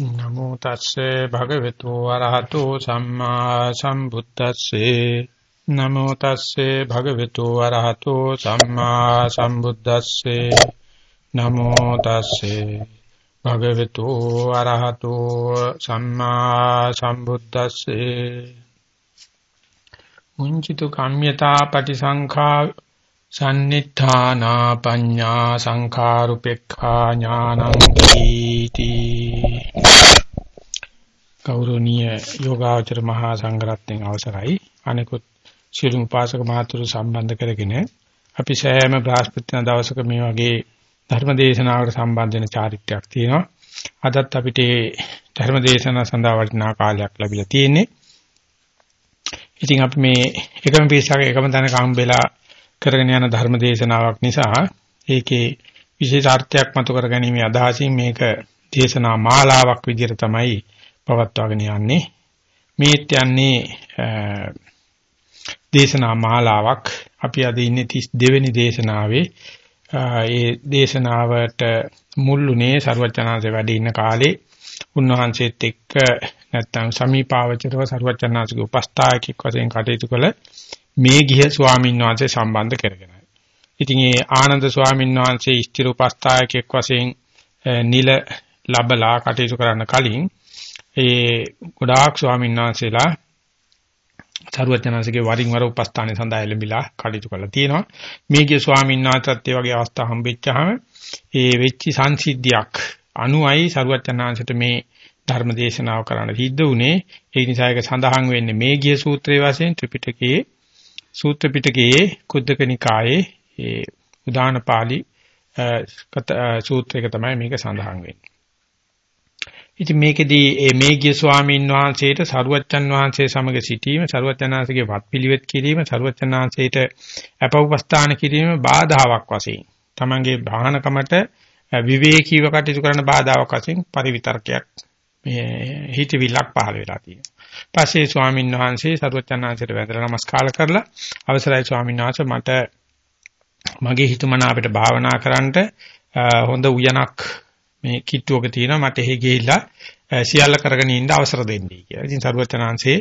නමෝ තස්සේ භගවතු වරහතෝ සම්මා සම්බුද්දස්සේ. නමෝ තස්සේ භගවතු වරහතෝ සම්මා සම්බුද්දස්සේ. නමෝ තස්සේ භගවතු වරහතෝ සම්මා සම්බුද්දස්සේ. මුංචිතු කම්යතා පටිසංඛා සම්නිත්ථානා පඤ්ඤා සංඛාරුපෙක්ඛා ඥානං කීති. ගෞරවනීය යෝගාචර මහා සංඝරත්නයන් අවසරයි. අනිකුත් සියලුම පාසක මහතුරු සම්බන්ධ කරගෙන අපි සෑම බ්‍රහස්පති දවසක මේ වගේ ධර්ම දේශනාවකට සම්බන්ධ වෙන චාරිත්‍රාක් තියෙනවා. අදත් අපිට ධර්ම දේශනාව සඳහා වටිනා කාලයක් ලැබිලා තියෙන්නේ. ඉතින් අපි මේ එකම පිරිසක එකම තැනක හම්බෙලා කරගෙන යන ධර්ම දේශනාවක් නිසා ඒකේ විශේෂාර්ථයක් මතු කරගැනීමේ අදහසින් මේක දේශනා මාලාවක් විදිහට තමයි පවත්වාගෙන යන්නේ. මේත් යන්නේ දේශනා මාලාවක් අපි අද ඉන්නේ 32 වෙනි දේශනාවේ ඒ දේශනාවට මුල්ුණේ ਸਰවචනාංශේ වැඩ ඉන්න කාලේ උන්වහන්සේත් එක්ක නැත්තම් සමීපාවචරව ਸਰවචනාංශගේ උපස්ථායකෙක් වශයෙන් කටයුතු කළ මේ ගිහ ස්වාමීන් වහන්සේ සම්බන්ධ කරගෙනයි. ඉතින් ඒ ආනන්ද ස්වාමීන් වහන්සේ ස්ථිර උපස්ථායකෙක් වශයෙන් නිල ලබලා කටයුතු කරන්න කලින් ඒ ගොඩාක් ස්වාමීන් වහන්සේලා සරුවචනන්සේගේ වරින් වර උපස්ථානයේ සඳහා එළඹිලා කටයුතු කරලා තියෙනවා. මේකේ ස්වාමීන් වහන්සේත් ඒ වගේ අවස්ථා හම්බෙච්චාම ඒ වෙච්ච සංසිද්ධියක් අනුයි සරුවචනන්සේට මේ ධර්ම දේශනාව කරන්න සිද්ධ වුණේ. ඒ නිසා ඒක සඳහන් වෙන්නේ මේ ගිය සූත්‍රයේ වශයෙන් ත්‍රිපිටකයේ සූත්‍ර පිටකයේ කුද්දක නිකායේ ඒ උදාන පාළි සූත්‍රයක තමයි මේක සඳහන් වෙන්නේ. ඉතින් මේකෙදී මේ මේගිය ස්වාමීන් වහන්සේට සරුවච්චන් වහන්සේ සමග සිටීම, සරුවච්චන්හන්සේගේ වත්පිළිවෙත් කිරීම, සරුවච්චන්හන්සේට අපවස්ථාන කිරීම බාධාවක් වශයෙන්. තමන්ගේ භානකමට විවේකීව කටයුතු කරන බාධාවක් වශයෙන් පරිවිතර්කයක් මේ හිතවිල්ලක් පහළ වෙලා තියෙනවා. පස්සේ ස්වාමීන් වහන්සේ සරුවචනාංශයට වැඳලා නමස්කාර කරලා අවසරයි ස්වාමීන් වහන්සේ මට මගේ හිතමන අපිට භාවනා කරන්නට හොඳ උයනක් මේ කිට්ටුවක තියෙනවා මට එහෙ ගිහිල්ලා සියල්ල කරගෙන ඉන්න අවසර දෙන්නයි කියලා. ඉතින් සරුවචනාංශේ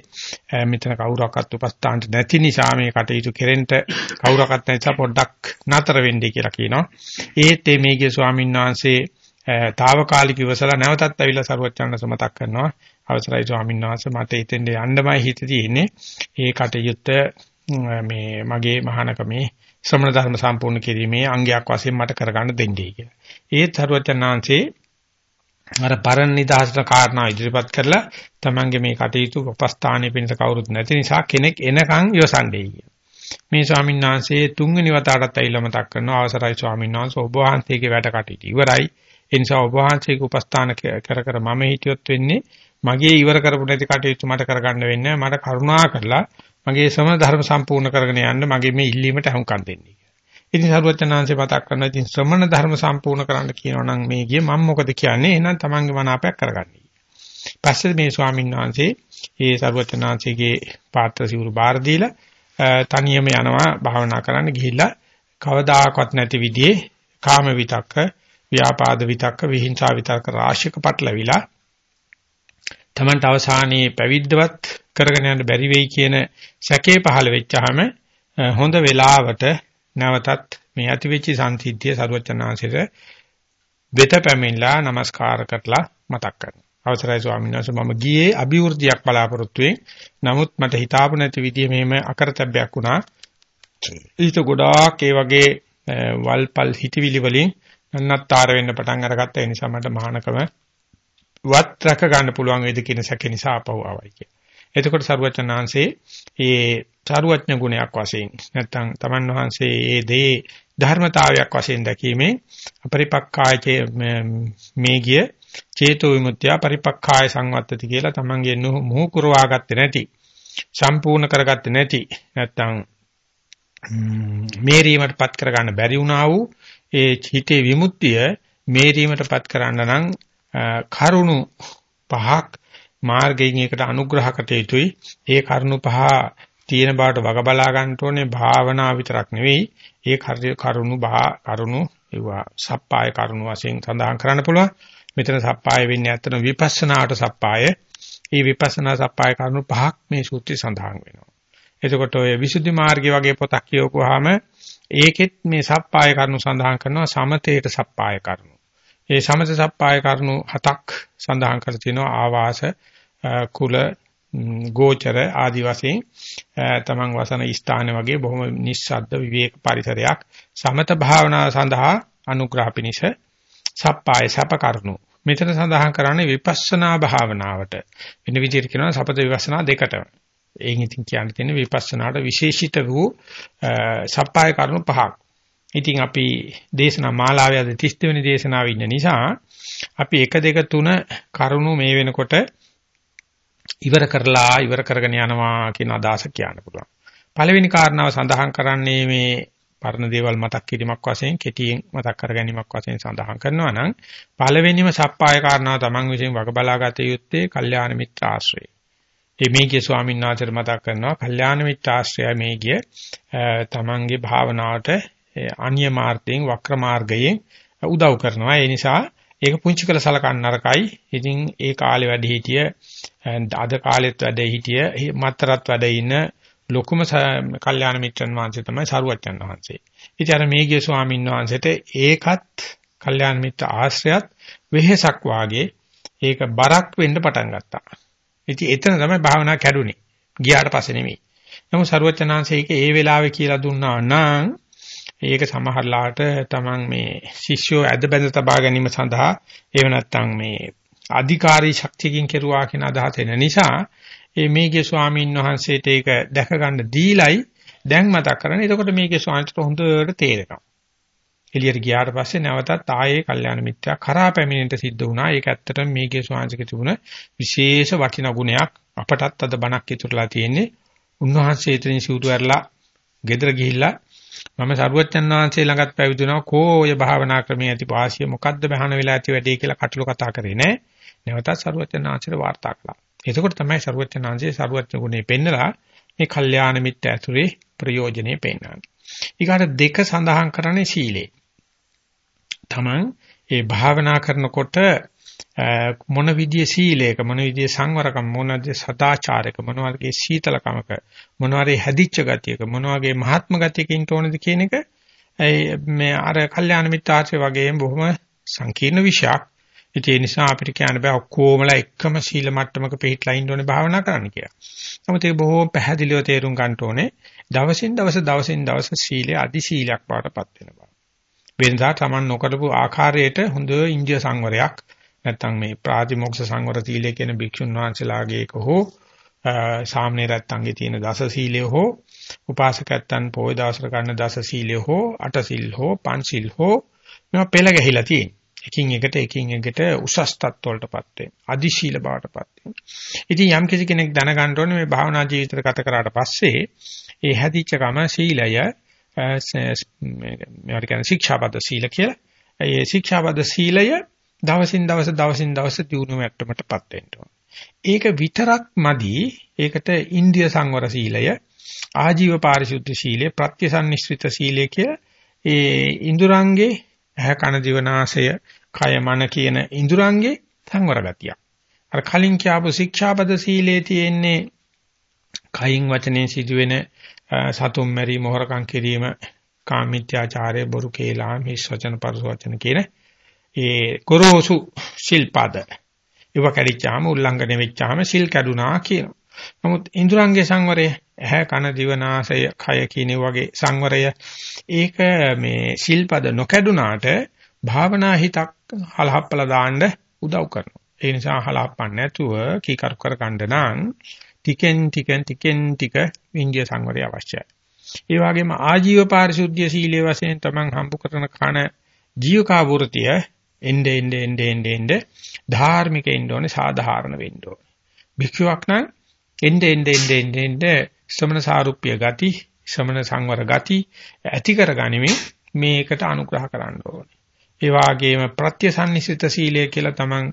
මෙතන කවුරක්වත් උපස්ථානට නැති නිසා මේ කටයුතු කෙරෙන්න කවුරක්වත් නැති නිසා පොඩ්ඩක් නතර වෙන්නයි කියලා කියනවා. ඒත් මේගේ ස්වාමීන් වහන්සේ తాවකාලික ඉවසලා නැවතත් ඇවිල්ලා සරුවචනාංශ මතක් කරනවා. අවසරයි ස්වාමීන් වහන්සේ මට ඉතින් යන්නමයි හිත තියෙන්නේ. ඒ කටයුත්ත මේ මගේ මහානකමේ ශ්‍රමණ ධර්ම සම්පූර්ණ කිරීමේ අංගයක් වශයෙන් මට කරගන්න දෙන්නේ කියලා. ඒත් සරුවචනාංශේ අර පරණ නිදහසට කාරණා ඉදිරිපත් කරලා තමන්ගේ මේ කටයුතු උපස්ථානයේ පිණිස කවුරුත් නැති නිසා කෙනෙක් එනකන් ඉවසන්නේ කියලා. මේ ස්වාමීන් වහන්සේ තුන්වෙනි වතාවටත් ඇවිල්ලා මතක් කරනවා අවසරයි ස්වාමීන් වහන්සේ ඔබ වහන්සේගේ වැඩ කටයුතු ඉවරයි. ඒ නිසා ඔබ වහන්සේගේ උපස්ථාන කර කර මම හිටියොත් වෙන්නේ මගේ ඉවර කරපු නැති කටයුතු මට කරගන්න වෙන්නේ මට කරුණා කරලා මගේ සම ධර්ම සම්පූර්ණ කරගෙන යන්න මගේ මේ ඉල්ලීමට අහුම්කම් දෙන්න කියලා. ඉතින් සරුවචනාංශේ මතක් කරනවා ඉතින් ශ්‍රමණ ධර්ම සම්පූර්ණ කරන්න කියනවා නම් මේ ගිය මම මොකද කියන්නේ එහෙනම් තමන්ගේ මනාපයක් කරගන්න. පස්සේ මේ ස්වාමීන් වහන්සේ ඒ සරුවචනාංශයේ පාත්‍ර සිවුරු බාර දීලා තනියම යනවා භාවනා කරන්න ගිහිල්ලා කවදාකවත් නැති විදිහේ කාම විතක්ක ව්‍යාපාද විතක්ක විහිංසා විතක්ක රාශියක පටලවිලා Tamanට අවසානයේ පැවිද්දවත් කරගෙන යන්න බැරි වෙයි කියන සැකේ පහළ වෙච්චාම හොඳ වෙලාවට නැවතත් මේ ඇතිවෙච්ච සංසිද්ධිය සරුවචනාංශයට වෙත පැමිණලා নমස්කාර කරලා මතක් කරනවා. අවසරයි ස්වාමීන් වහන්සේ මම ගියේ අභිවෘද්ධියක් බලාපොරොත්තු වෙමින් නමුත් මට හිතාපු නැති විදිය මෙහෙම අකරතැබ්බයක් වුණා. ඊට ගොඩාක් ඒ වගේ වල්පල් හිතවිලි වලින් නන්නත්තර වෙන්න පටන් අරගත්ත ඒ නිසා මට මහානකම වත් රැක ගන්න පුළුවන් වේද කියන සැක නිසා අපව ආවයි කිය. එතකොට සරුවචනාංශේ ඒ සරුවඥ ගුණයක් වශයෙන් නැත්නම් තමන් වහන්සේ ඒ දේ ධර්මතාවයක් වශයෙන් දැකීමේ අපරිපක්ඛායචේ මේ ගිය චේතෝ විමුක්තිය පරිපක්ඛාය සංවත්තති කියලා තමන්ගේ මුහු කරවාගත්තේ නැති සම්පූර්ණ කරගත්තේ නැති නැත්නම් මේරීමටපත් කරගන්න බැරි වුණා වූ ඒ හිතේ විමුක්තිය මේරීමටපත් කරන්න නම් කරුණු පහක් මාර්ගයෙන් එකට අනුග්‍රහකට යුතුයි. ඒ කරුණු පහ තියෙන බාට වග බලා ගන්න ඕනේ භාවනා විතරක් නෙවෙයි. ඒ කරුණු බා කරුණු ඒවා සප්පාය කරුණු වශයෙන් සඳහන් කරන්න පුළුවන්. මෙතන සප්පාය වෙන්නේ අතන විපස්සනාට සප්පාය. මේ විපස්සනා සප්පාය කරුණු පහක් මේ සූත්‍රය සඳහන් වෙනවා. එතකොට ඔය විසුද්ධි මාර්ගය වගේ පොතක් කියවපුවාම ඒකෙත් මේ සප්පාය කරුණු සඳහන් කරනවා සමතේට සප්පාය කරුණු. ඒ සමත සප්පාය කරුණු හතක් සඳහන් කර තිනවා. ආවාස කුල ගෝචර ආදි වශයෙන්. තමන් වසන ස්ථාන වගේ බොහොම නිස්සද්ද විවේක පරිසරයක්. සමත භාවනාව සඳහා අනුග්‍රහ පිණිස සප්පාය සප කරුණු. මෙතන සඳහන් කරන්නේ විපස්සනා භාවනාවට. වෙන විදිහට කියනවා සපත විපස්සනා දෙකට එයින් ඉතින් කියන්න තියෙන විපස්සනාට විශේෂිත වූ සප්පාය කරුණු පහක් ඉතින් අපි දේශනා මාලාවේ අද 30 වෙනි දේශනාවේ ඉන්න නිසා අපි 1 2 3 කරුණු මේ වෙනකොට ඉවර කරලා ඉවර කරගෙන යනවා කියන අදහස කියන්න පුළුවන්. පළවෙනි කාරණාව සඳහන් කරන්නේ මේ පරණ දේවල් මතක් කිරීමක් වශයෙන් කෙටියෙන් මතක් කර ගැනීමක් වශයෙන් සඳහන් කරනවා නම් පළවෙනිම සප්පාය කාරණාව තමන් විසින් වග බලාගත යුත්තේ කල්යාණ මිත්‍ර ආශ්‍රය. මේ මේකේ ස්වාමීන් වහන්සේ මතක් කරනවා කල්යාණ මිත්‍ර ආශ්‍රය මේකේ තමන්ගේ භාවනාවට අන්‍ය මාර්ගයෙන් වක්‍ර මාර්ගයෙන් උදව් කරනවා. ඒ නිසා ඒක පුංචි කළ සලකන්න නරකයි. ඉතින් ඒ කාලේ වැඩ හිටිය අද කාලෙත් වැඩ හිටිය මතරත් වැඩ ඉන්න ලොකුම කල්යාණ මිත්‍රන් වහන්සේ තමයි සරුවච්චන් වහන්සේ. ඉතින් අර මේගේ ස්වාමීන් වහන්සේට ඒකත් කල්යාණ මිත්‍ර ආශ්‍රයත් වෙහෙසක් වාගේ ඒක බරක් වෙන්න පටන් ගත්තා. ඉතින් එතන තමයි භාවනා කැඩුනේ. ගියාට පස්සේ නෙමෙයි. නමුත් සරුවච්චන් ඒක ඒ වෙලාවේ කියලා දුන්නා නම් ඒක සමහරලාට තමන් මේ ශිෂ්‍යෝ ඇද බැඳ තබා ගැනීම සඳහා එහෙම නැත්නම් මේ අධිකාරී ශක්තියකින් කෙරුවා කියන අදහස එන නිසා ඒ මේගේ ස්වාමීන් වහන්සේට ඒක දැක ගන්න දීලයි දැන් මතක් කරන්නේ. එතකොට මේකේ ස්වාමීන්ට හොඳට තේරෙනවා. එළියට ගියාට පස්සේ නැවතත් ආයේ කල්යාණ මිත්‍යා කරා පැමිණෙන්න සිද්ධ වුණා. ඒක ඇත්තටම මේකේ ස්වාමීන්ගේ තිබුණ විශේෂ වටිනා ගුණයක්. අපටත් අද බණක් ඉතුරුලා තියෙන්නේ. උන්වහන්සේ එතනින් සිවුරු ඇරලා ගෙදර ගිහිල්ලා මම සරුවච්චන් වහන්සේ ළඟත් පැවිදුණා කෝ ඔය භාවනා ක්‍රමයේ ඇති වාසිය මොකද්ද බහන වෙලා ඇති වැඩේ කියලා කටළු කතා කරේ නෑ. නැවතත් සරුවච්චන් වහන්සේට වාර්තා කළා. එතකොට තමයි සරුවච්චන් වහන්සේ සරුවච්ච ගුණේ පෙන්නලා මේ කල්යාණ මිත්‍ය ඇතුලේ ප්‍රයෝජනෙ පෙන්නන්නේ. ඊගාට දෙක සඳහන් කරන්නේ සීලේ. තමන් ඒ භාවනා කරනකොට මොන විදිය සීලයක මොන විදිය සංවරකම මොන විදිය සදාචාරයක මොන වගේ සීතලකමක මොන වගේ හැදිච්ච ගතියක මොන වගේ මහත්ම ගතියකින් තෝරනද කියන එක මේ අර කල්යාණ මිත්‍යාචර්ය වගේම බොහොම සංකීර්ණ විෂයක්. ඒ නිසා අපිට කියන්න බෑ ඔක්කොමලා එකම සීල මට්ටමක පිළිట్లా ඉන්න ඕනේ භාවනා කරන්න කියලා. නමුත් ඒක බොහොම පැහැදිලිව තේරුම් ගන්න ඕනේ. දවසින් දවස දවසින් දවස සීලය අදි සීලයක් වඩපත් වෙනවා. වෙනදා Taman නොකරපු ආකාරයට හොඳ ඉන්දිය සංවරයක් නැත්නම් මේ ප්‍රාතිමොක්ෂ සංවර සීලය කියන භික්ෂුන් වහන්සේලාගේ එක හෝ සාමනීරත්තන්ගේ තියෙන දස සීලය හෝ උපාසකයන් පොය දවසට ගන්න දස සීලය හෝ අට සිල් හෝ පංච සිල් හෝ මේවා පෙළ ගැහිලා තියෙන. එකින් එකට එකින් එකට උසස් තත්ත්වවලටපත් වෙන. අදි ශීල බවටපත් වෙන. ඉතින් යම් කිසි කෙනෙක් දැනගන්න ඕනේ මේ භාවනා ජීවිතය ගත කරාට පස්සේ ඒ හැදිච්ච කම සීලය මේවට කියන්නේ ශික්ෂාපද සීල කියලා. ඒ ශික්ෂාපද සීලය දවසින් දවස දවසින් දවස දියුණු මට්ටමටපත් වෙන්න ඕන. ඒක විතරක් මදි. ඒකට ඉන්දිය සංවර සීලය, ආජීව පාරිශුද්ධ සීලය, ප්‍රත්‍යසන්නිස්ෘත සීලය කිය ඒ ඉඳුරංගේ ඇහ කන දිවනාසය, කය මන කියන ඉඳුරංගේ සංවර ගතිය. අර කලින් කියපු ශික්ෂාපද සීලේ තියෙන්නේ කයින් වචනෙන් සිදුවෙන සතුම් මැරි මොහරකම් කිරීම කාමීත්‍යාචාරය බොරු කේලා මිස් වචන පරස වචන කියන ඒ ගොරෝසු සිල්පද ඒව කැඩිච්චාම උල්ලංඝනය වෙච්චාම සිල් කැඩුනා කියනවා. නමුත් ඉන්ද්‍රාංගයේ සංවරය ඇහැ කන දිව නාසය කය කියන වගේ සංවරය ඒක මේ සිල්පද නොකැඩුනාට භාවනා හිතක් හලහප්පලා දාන්න උදව් කරනවා. ඒ නිසා හලහප්පන්න නැතුව කීකරු කර ගන්න නම් ටිකෙන් ටිකෙන් ටිකෙන් ටික ඉන්දිය සංවරය අවශ්‍යයි. ඒ වගේම ආජීව පාරිශුද්ධිය සීලයේ වශයෙන් තමන් හම්බ කරන කන ජීවකා වෘතිය එnde ende ende ende ende ධාර්මික එන්න ඕනේ සාධාරණ වෙන්න ඕනේ. භික්ෂුවක් නම් එnde ende ende ende ende ශ්‍රමණ සාරුප්‍ය ගති, ශ්‍රමණ සංවර ගති ඇති කරගනිමින් මේකට අනුග්‍රහ කරන්න ඕනේ. ඒ වාගේම ප්‍රත්‍යසන්නිසිත සීලය කියලා තමන්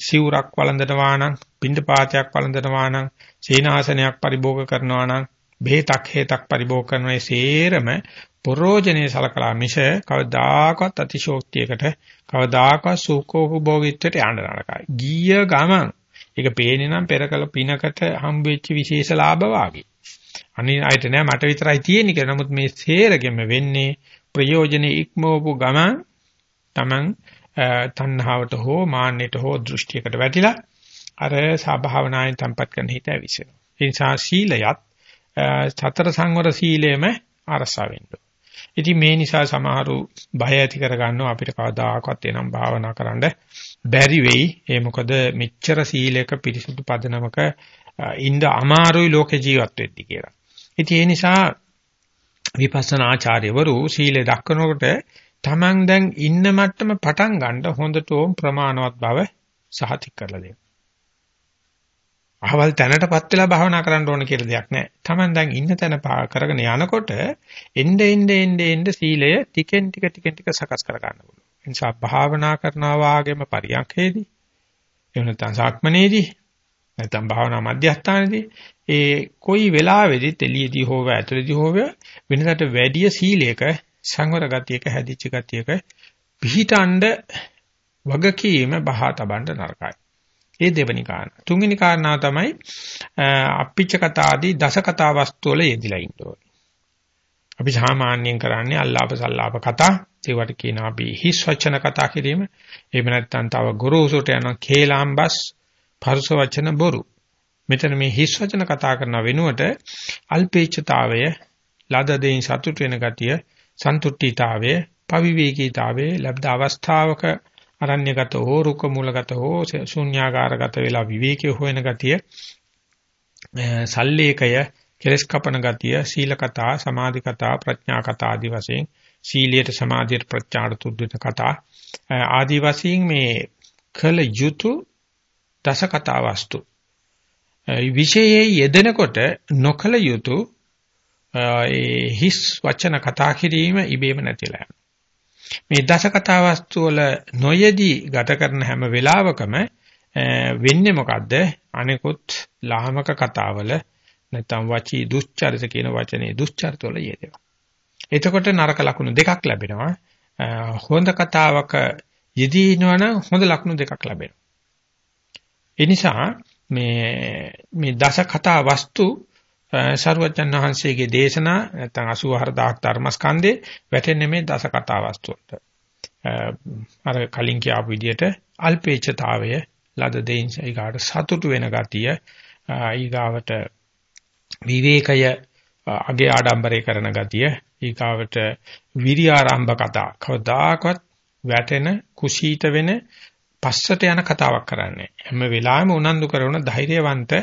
සිවුරක් වළඳනවා නම්, පින්ඩපාතයක් වළඳනවා නම්, සීනාසනයක් පරිභෝග කරනවා නම්, බෙහෙතක් හේතක් පරිභෝග කරනවා ඒ සේරම පරෝජනේ සලකලා මිස කවදාකවත් අතිශෝක්තියකට කවදාකවත් සුඛෝපභෝගීත්වයට යන්න නරකයි. ගිය ගමන් ඒක පේන්නේ නම් පෙරකල පිනකට හම්බ වෙච්ච විශේෂ ලාභ වාගේ. අනිත් අයට නෑ මට විතරයි තියෙන්නේ කියලා. නමුත් මේ සේරගෙම වෙන්නේ ප්‍රයෝජනෙ ඉක්මවපු ගමන් Taman තණ්හාවට හෝ මාන්නයට හෝ දෘෂ්ටියකට වැටිලා අර සබභාවනායෙන් තම්පත් කරන හිත ඇවිස්සෙනවා. ඒ නිසා සීලයත් සතර සංවර සීලයේම අරසා වෙන්න. ඉතින් මේ නිසා සමහරු බය ඇති කර ගන්නවා අපිට කවදාකවත් එනම් භාවනා කරන්න බැරි වෙයි. ඒ මොකද මෙච්චර සීලයක පිරිසුදු පදනමක ඉන්න අමාරුයි ලෝක ජීවත් වෙද්දී කියලා. ඉතින් ඒ නිසා විපස්සනා ආචාර්යවරු සීලය දක්වනකොට Taman දැන් ඉන්න මට්ටම පටන් ගන්න හොඳටම ප්‍රමාණවත් බව සහතික කරලා දෙනවා. අහවල් තැනටපත් වෙලා භාවනා කරන්න ඕන කියලා දෙයක් නැහැ. Taman දැන් ඉන්න තැන කරගෙන යනකොට එnde ende ende ende සීලය ටිකෙන් ටික ටිකෙන් ටික සකස් කර ගන්න පුළුවන්. ඒ නිසා භාවනා කරනවා වාගේම පරියන්කේදී එහෙම නැත්නම් සාක්මනේදී නැත්නම් භාවනා මධ්‍යස්ථානේදී ඒ කොයි වෙලාවෙදිත් එළියේදී හෝව ඇතුළේදී හෝව වෙනකට වැඩි සීලයක සංවර ගතියක හැදිච්ච ගතියක පිහිටඬ වගකීම බහා තබන්න නරකයි. ඒ දෙවෙනි කාරණා. තුන්වෙනි කාරණා තමයි අප්පිච්ච කතාදී දස කතා වස්තු වල යෙදිලා ඉන්න ඕනේ. අපි සාමාන්‍යයෙන් කරන්නේ අල්ලාප සල්ලාප කතා, ඒවට කියනවා අපි හිස් වචන කතා කිරීම. එහෙම නැත්නම් තව ගොරෝසුට යන කේලාම්බස්, පරුස වචන බොරු. මෙතන මේ හිස් වචන කතා කරන වෙනුවට අල්පේච්ඡතාවය, ලද දෙයින් සතුට වෙන ගතිය, සන්තුට්ඨීතාවය, පවිවේකීතාවය ලැබද අවස්ථාවක අරණ්‍යගත හෝ රුක මූලගත හෝ ශුන්‍යාකාරගත වෙලා විවේකී හොයන ගතිය සල්ලේකය කෙලස් කපන ගතිය සීල කතා සමාධි කතා ප්‍රඥා කතා ආදී වශයෙන් සීලියට සමාධියට ප්‍රඥාට තුද්දන කතා. ආදී වශයෙන් මේ කල යුතු දස කතා වස්තු විශේෂයේ යෙදෙනකොට නොකල යුතු ඒ හිස් වචන කතා කිරීම ඉබේම නැතිලා යනවා මේ දස කතා වස්තු වල නොයේදී ගත කරන හැම වෙලාවකම වෙන්නේ මොකද්ද? අනිකුත් ලාමක කතාවල නැත්නම් වචී දුස්චරිත කියන වචනේ දුස්චරිත වල යෙදෙනවා. එතකොට නරක ලකුණු දෙකක් ලැබෙනවා. හොඳ කතාවක යෙදී ඉනවනම් හොඳ ලකුණු දෙකක් ලැබෙනවා. ඒ නිසා මේ මේ දස කතා වස්තු සරුවචන් වහන්සේගේ දේශනා නැත්නම් 84000ක් ධර්මස්කන්ධේ වැටෙන්නේ මේ දස කතා වස්තු වලට. අර කලින් කියාපු විදිහට අල්පේච්ඡතාවය ලද දෙයින් ඊගාට සතුටු වෙන ගතිය ඊගාවට විවේකය අගේ ආඩම්බරේ කරන ගතිය ඊගාවට විරියාරම්භ කතා කවදාකවත් වැටෙන කුසීත වෙන පස්සට යන කතාවක් කරන්නේ. හැම වෙලාවෙම උනන්දු කරන ධෛර්යවන්ත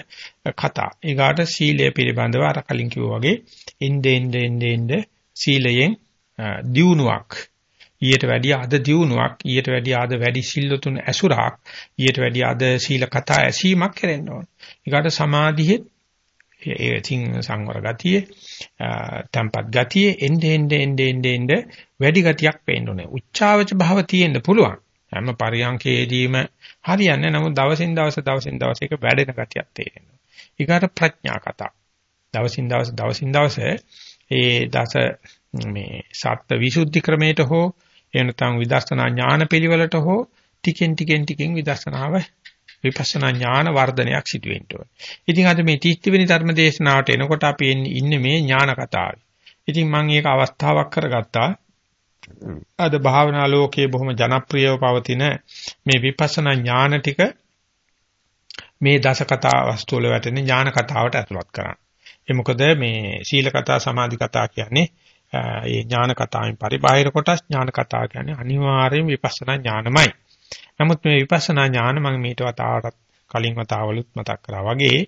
කතා. ඊගාට සීලය පිළිබඳව අර කලින් කිව්වා වගේ ඉnde ende ende ende සීලයෙන් දියුණුවක් ඊට වැඩිය අද දියුණුවක් ඊට වැඩිය අද වැඩි සිල්ලුතුන් ඇසුරක් ඊට වැඩිය අද සීල කතා ඇසීමක් කරන්න ඕන. ඊගාට සමාධියේ ඒ තින් සංවර ගතිය, tempat ගතිය එnde ende ende ende ende වැඩි ගතියක් පේන්න ඕනේ. උච්චාවච භාව තියෙන්න පුළුවන්. හැම පරියන්කේදීම හරියන්නේ නමුත් දවසින් දවස දවසින් දවස එක වැඩෙන ගතියක් තේරෙනවා. ඊගාට ප්‍රඥා කතා. දවසින් දවස දවසින් දවස ඒ දස මේ සත්ත්ව විසුද්ධි ක්‍රමයට හෝ එනතම් විදර්ශනා ඥාන පිළිවෙලට හෝ ටිකෙන් ටිකෙන් ටිකෙන් විදර්ශනාව විපස්සනා ඥාන වර්ධනයක් සිදු වෙන්න ඕනේ. ඉතින් අද මේ 30 වෙනි ධර්ම දේශනාවට එනකොට අපි ඉන්නේ මේ ඥාන කතාවේ. ඉතින් මම මේක අවස්ථාවක් කරගත්තා. අද භාවනා ලෝකයේ බොහොම ජනප්‍රියව පවතින මේ විපස්සනා ඥාන ටික මේ දස කතා වස්තු වල වැටෙන ඥාන කතාවට ඇතුළත් කරන්න. ඒ මොකද මේ සීල කතා සමාධි කතා කියන්නේ ඒ ඥාන කතාවෙන් පරිබාහිර කොටස් ඥාන කතා කියන්නේ අනිවාර්යයෙන් විපස්සනා ඥානමයි. නමුත් මේ විපස්සනා ඥාන මම මීට වතාවටත් කලින් වතාවලුත් මතක් කරා වගේ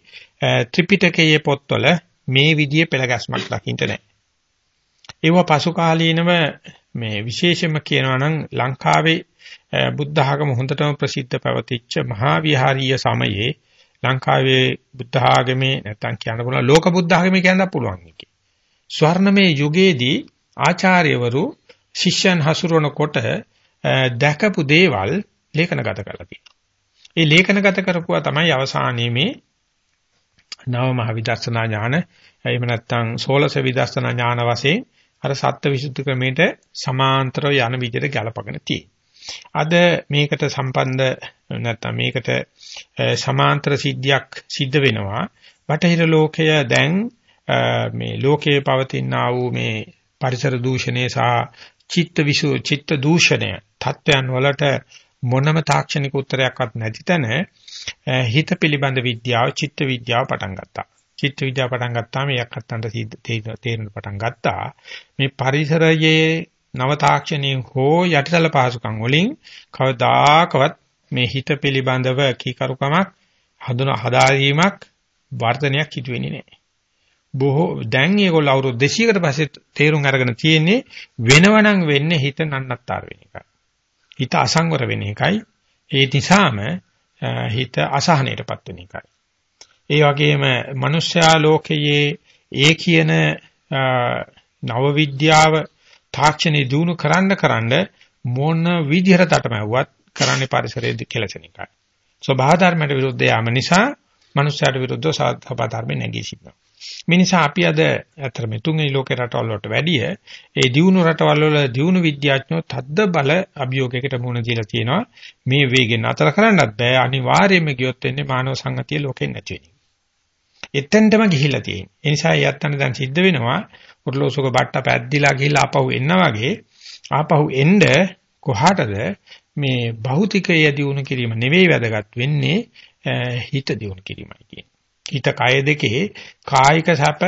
ත්‍රිපිටකයේ පොත්වල මේ විදිහේ පෙළගැස්මක් දකින්න නැහැ. ඒව පසු කාලීනව මේ විශේෂයෙන්ම කියනවා නම් ලංකාවේ බුද්ධ ආගම හොඳටම ප්‍රසිද්ධ පැවතිච්ච මහා විහාරීය සමයේ ලංකාවේ බුද්ධ ආගමේ නැත්තම් කියන්න පුළුවන් ලෝක බුද්ධ ආගමේ කියන්න පුළුවන් එකේ. ස්වර්ණමය යුගයේදී ආචාර්යවරු ශිෂ්‍යයන් හසුරවනකොට දැකපු දේවල් ලේඛනගත කරලා තියෙනවා. ඒ ලේඛනගත කරපුවා තමයි අවසානයේ මේ නව මහ විදර්ශනා ඥාන එහෙම නැත්නම් සෝලස විදර්ශනා ඥාන වශයෙන් අර සත්ත්වවිසුද්ධි ක්‍රමයට සමාන්තරව යන විදිහට ගලපගෙන තියෙනවා. අද මේකට සම්බන්ධ නැත්නම් මේකට සමාන්තර සිද්ධියක් සිද්ධ වෙනවා. බටහිර ලෝකය දැන් මේ ලෝකයේ පවතිනා වූ මේ පරිසර දූෂණය සහ චිත්ත විසු චිත්ත දූෂණය තත්වයන් වලට මොනම තාක්ෂණික උත්තරයක්වත් නැති තැන හිත පිළිබඳ විද්‍යාව චිත්ත විද්‍යාව පටන් ගත්තා. චිත්ත විද්‍යාව පටන් ගත්තාම යක්කත්තන්ට තේරෙන්න පටන් ගත්තා. මේ පරිසරයේ නව තාක්ෂණයෙන් හෝ යටිතල පහසුකම් වලින් කවදාකවත් මේ හිත පිළිබඳව කීකරුකමක් හඳුනා හදාරීමක් වර්ධනයක් සිදු වෙන්නේ නැහැ. බොහෝ දැන් මේගොල්ලෝ අවුරුදු 200කට පස්සේ තේරුම් අරගෙන තියෙන්නේ වෙනවනම් වෙන්නේ හිත නන්නත්තර වෙන එකයි. හිත අසංවර වෙන එකයි. ඒ නිසාම හිත අසහනයටපත් වෙන එකයි. ඒ වගේම මිනිස්යා ලෝකයේ ඒ කියන නව විද්‍යාව තාක්ෂණي දිනු කරන්න කරන්න මොන විදිහට තටමැව්වත් කරන්නේ පරිසරයේ කෙලසෙන එකයි. ස්වභාව ධර්මයට විරුද්ධ යාම නිසා මනුස්සයාට විරුද්ධව සාධක ධර්ම නැගී සිටිනවා. මේ නිසා අපි අද අතර මේ තුන්වෙනි ලෝකේ රටවල් වලට වැඩිය ඒ දියුණු රටවල් වල දියුණු විද්‍යාඥයෝ තද්ද බල අභියෝගයකට මුහුණ දීලා තියෙනවා. මේ වේගෙන් අතර කරන්නත් බෑ. අනිවාර්යයෙන්ම ගියොත් වෙන්නේ මානව සංගතිය ලෝකෙන් නැති වෙන. එතෙන්ටම ගිහිල්ලා තියෙන්නේ. ඒ නිසා යත්තන දැන් සිද්ධ වෙනවා උර්ලෝසුක බට්ට පැද්දිලා ගිහිල්ලා ආපහු එන්න වගේ ආපහු එන්න කොහාටද මේ භෞතිකය දියුණු කිරීම නෙවෙයි වැදගත් වෙන්නේ හිත දියුණු කිරීමයි කියන්නේ. හිත කය දෙකේ කායික සැප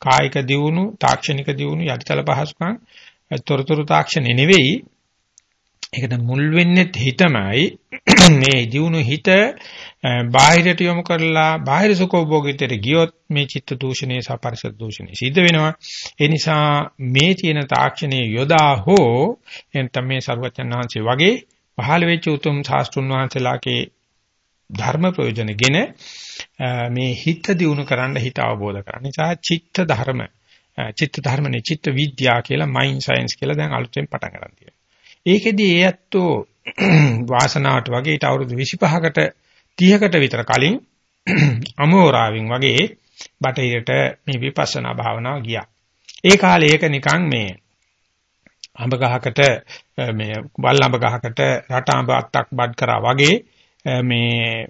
කායික දියුණු තාක්ෂණික දියුණු යටිතල පහසුකම් තොරතුරු තාක්ෂණේ නෙවෙයි ඒකට මුල් වෙන්නේ හිතමයි මේ දියුණු හිත බාහිරට යොමු කරලා බාහිර සුඛෝභෝගීත්වයට ගියොත් මේ චිත්ත දූෂණයේ සහ පරිසර දූෂණයේ සිද්ධ වෙනවා ඒ නිසා මේ තියෙන තාක්ෂණයේ යොදා හෝ එතන මේ සර්වචන් වහන්සේ වගේ පහළ වෙච්ච උතුම් ශාස්ත්‍රුන් වහන්සේලාගේ ධර්ම ප්‍රයෝජනගෙන මේ හිත දියුණු කරන්න හිත අවබෝධ කරගන්න. නිසා චිත්ත ධර්ම චිත්ත ධර්මනේ චිත්ත විද්‍යා කියලා මයින්ඩ් සයන්ස් කියලා දැන් අලුතෙන් පටන් ගන්න තියෙනවා. ඒකෙදි ඒ ඇත්තෝ වාසනාවට වගේ ඊට අවුරුදු 25කට 30කට විතර කලින් අමෝරාවින් වගේ බටහිරට මේ විපස්සනා භාවනාව ගියා. ඒ කාලේ ඒක නිකන් මේ අඹ ගහකට මේ වල් අඹ ගහකට රට අඹ අත්තක් බඩ් කරා වගේ මේ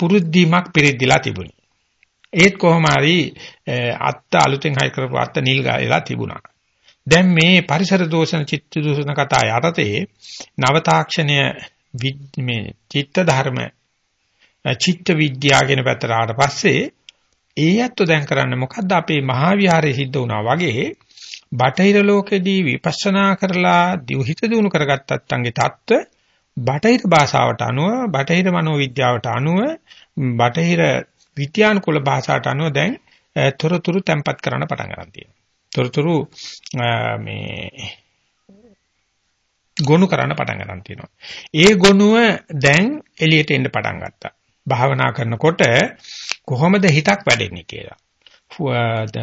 පුරුද්දීමක් පිරිද්දිලා තිබුණේ. ඒත් කොහොම හරි අත්ත අලුතෙන් හයි කරපු අත්ත නිල් ගායලා තිබුණා. දැන් මේ පරිසර දෝෂන චිත්ත දෝෂන කතා යටතේ නව තාක්ෂණය මේ චිත්ත ධර්ම චිත්ත විද්‍යාව කියන පැත්තට ආවට පස්සේ ඒ ඇත්ත දැන් කරන්නේ මොකද්ද අපේ මහාවිහාරයේ සිද්ධ වුණා වගේ බටහිර ලෝකෙදී විපස්සනා කරලා දිවහිත දිනු කරගත්තත් අංගේ தত্ত্ব බටහිර භාෂාවට අනුව බටහිර මනෝවිද්‍යාවට අනුව බටහිර විද්‍යානුකූල භාෂාවට අනුව දැන් තොරතුරු තැම්පත් කරන්න පටන් ගන්න තියෙනවා. තොරතුරු මේ ගොනු කරන්න පටන් ගන්න තියෙනවා. ඒ ගොනුව දැන් එළියට එන්න පටන් ගත්තා. භාවනා කරනකොට කොහොමද හිතක් වැඩෙන්නේ කියලා.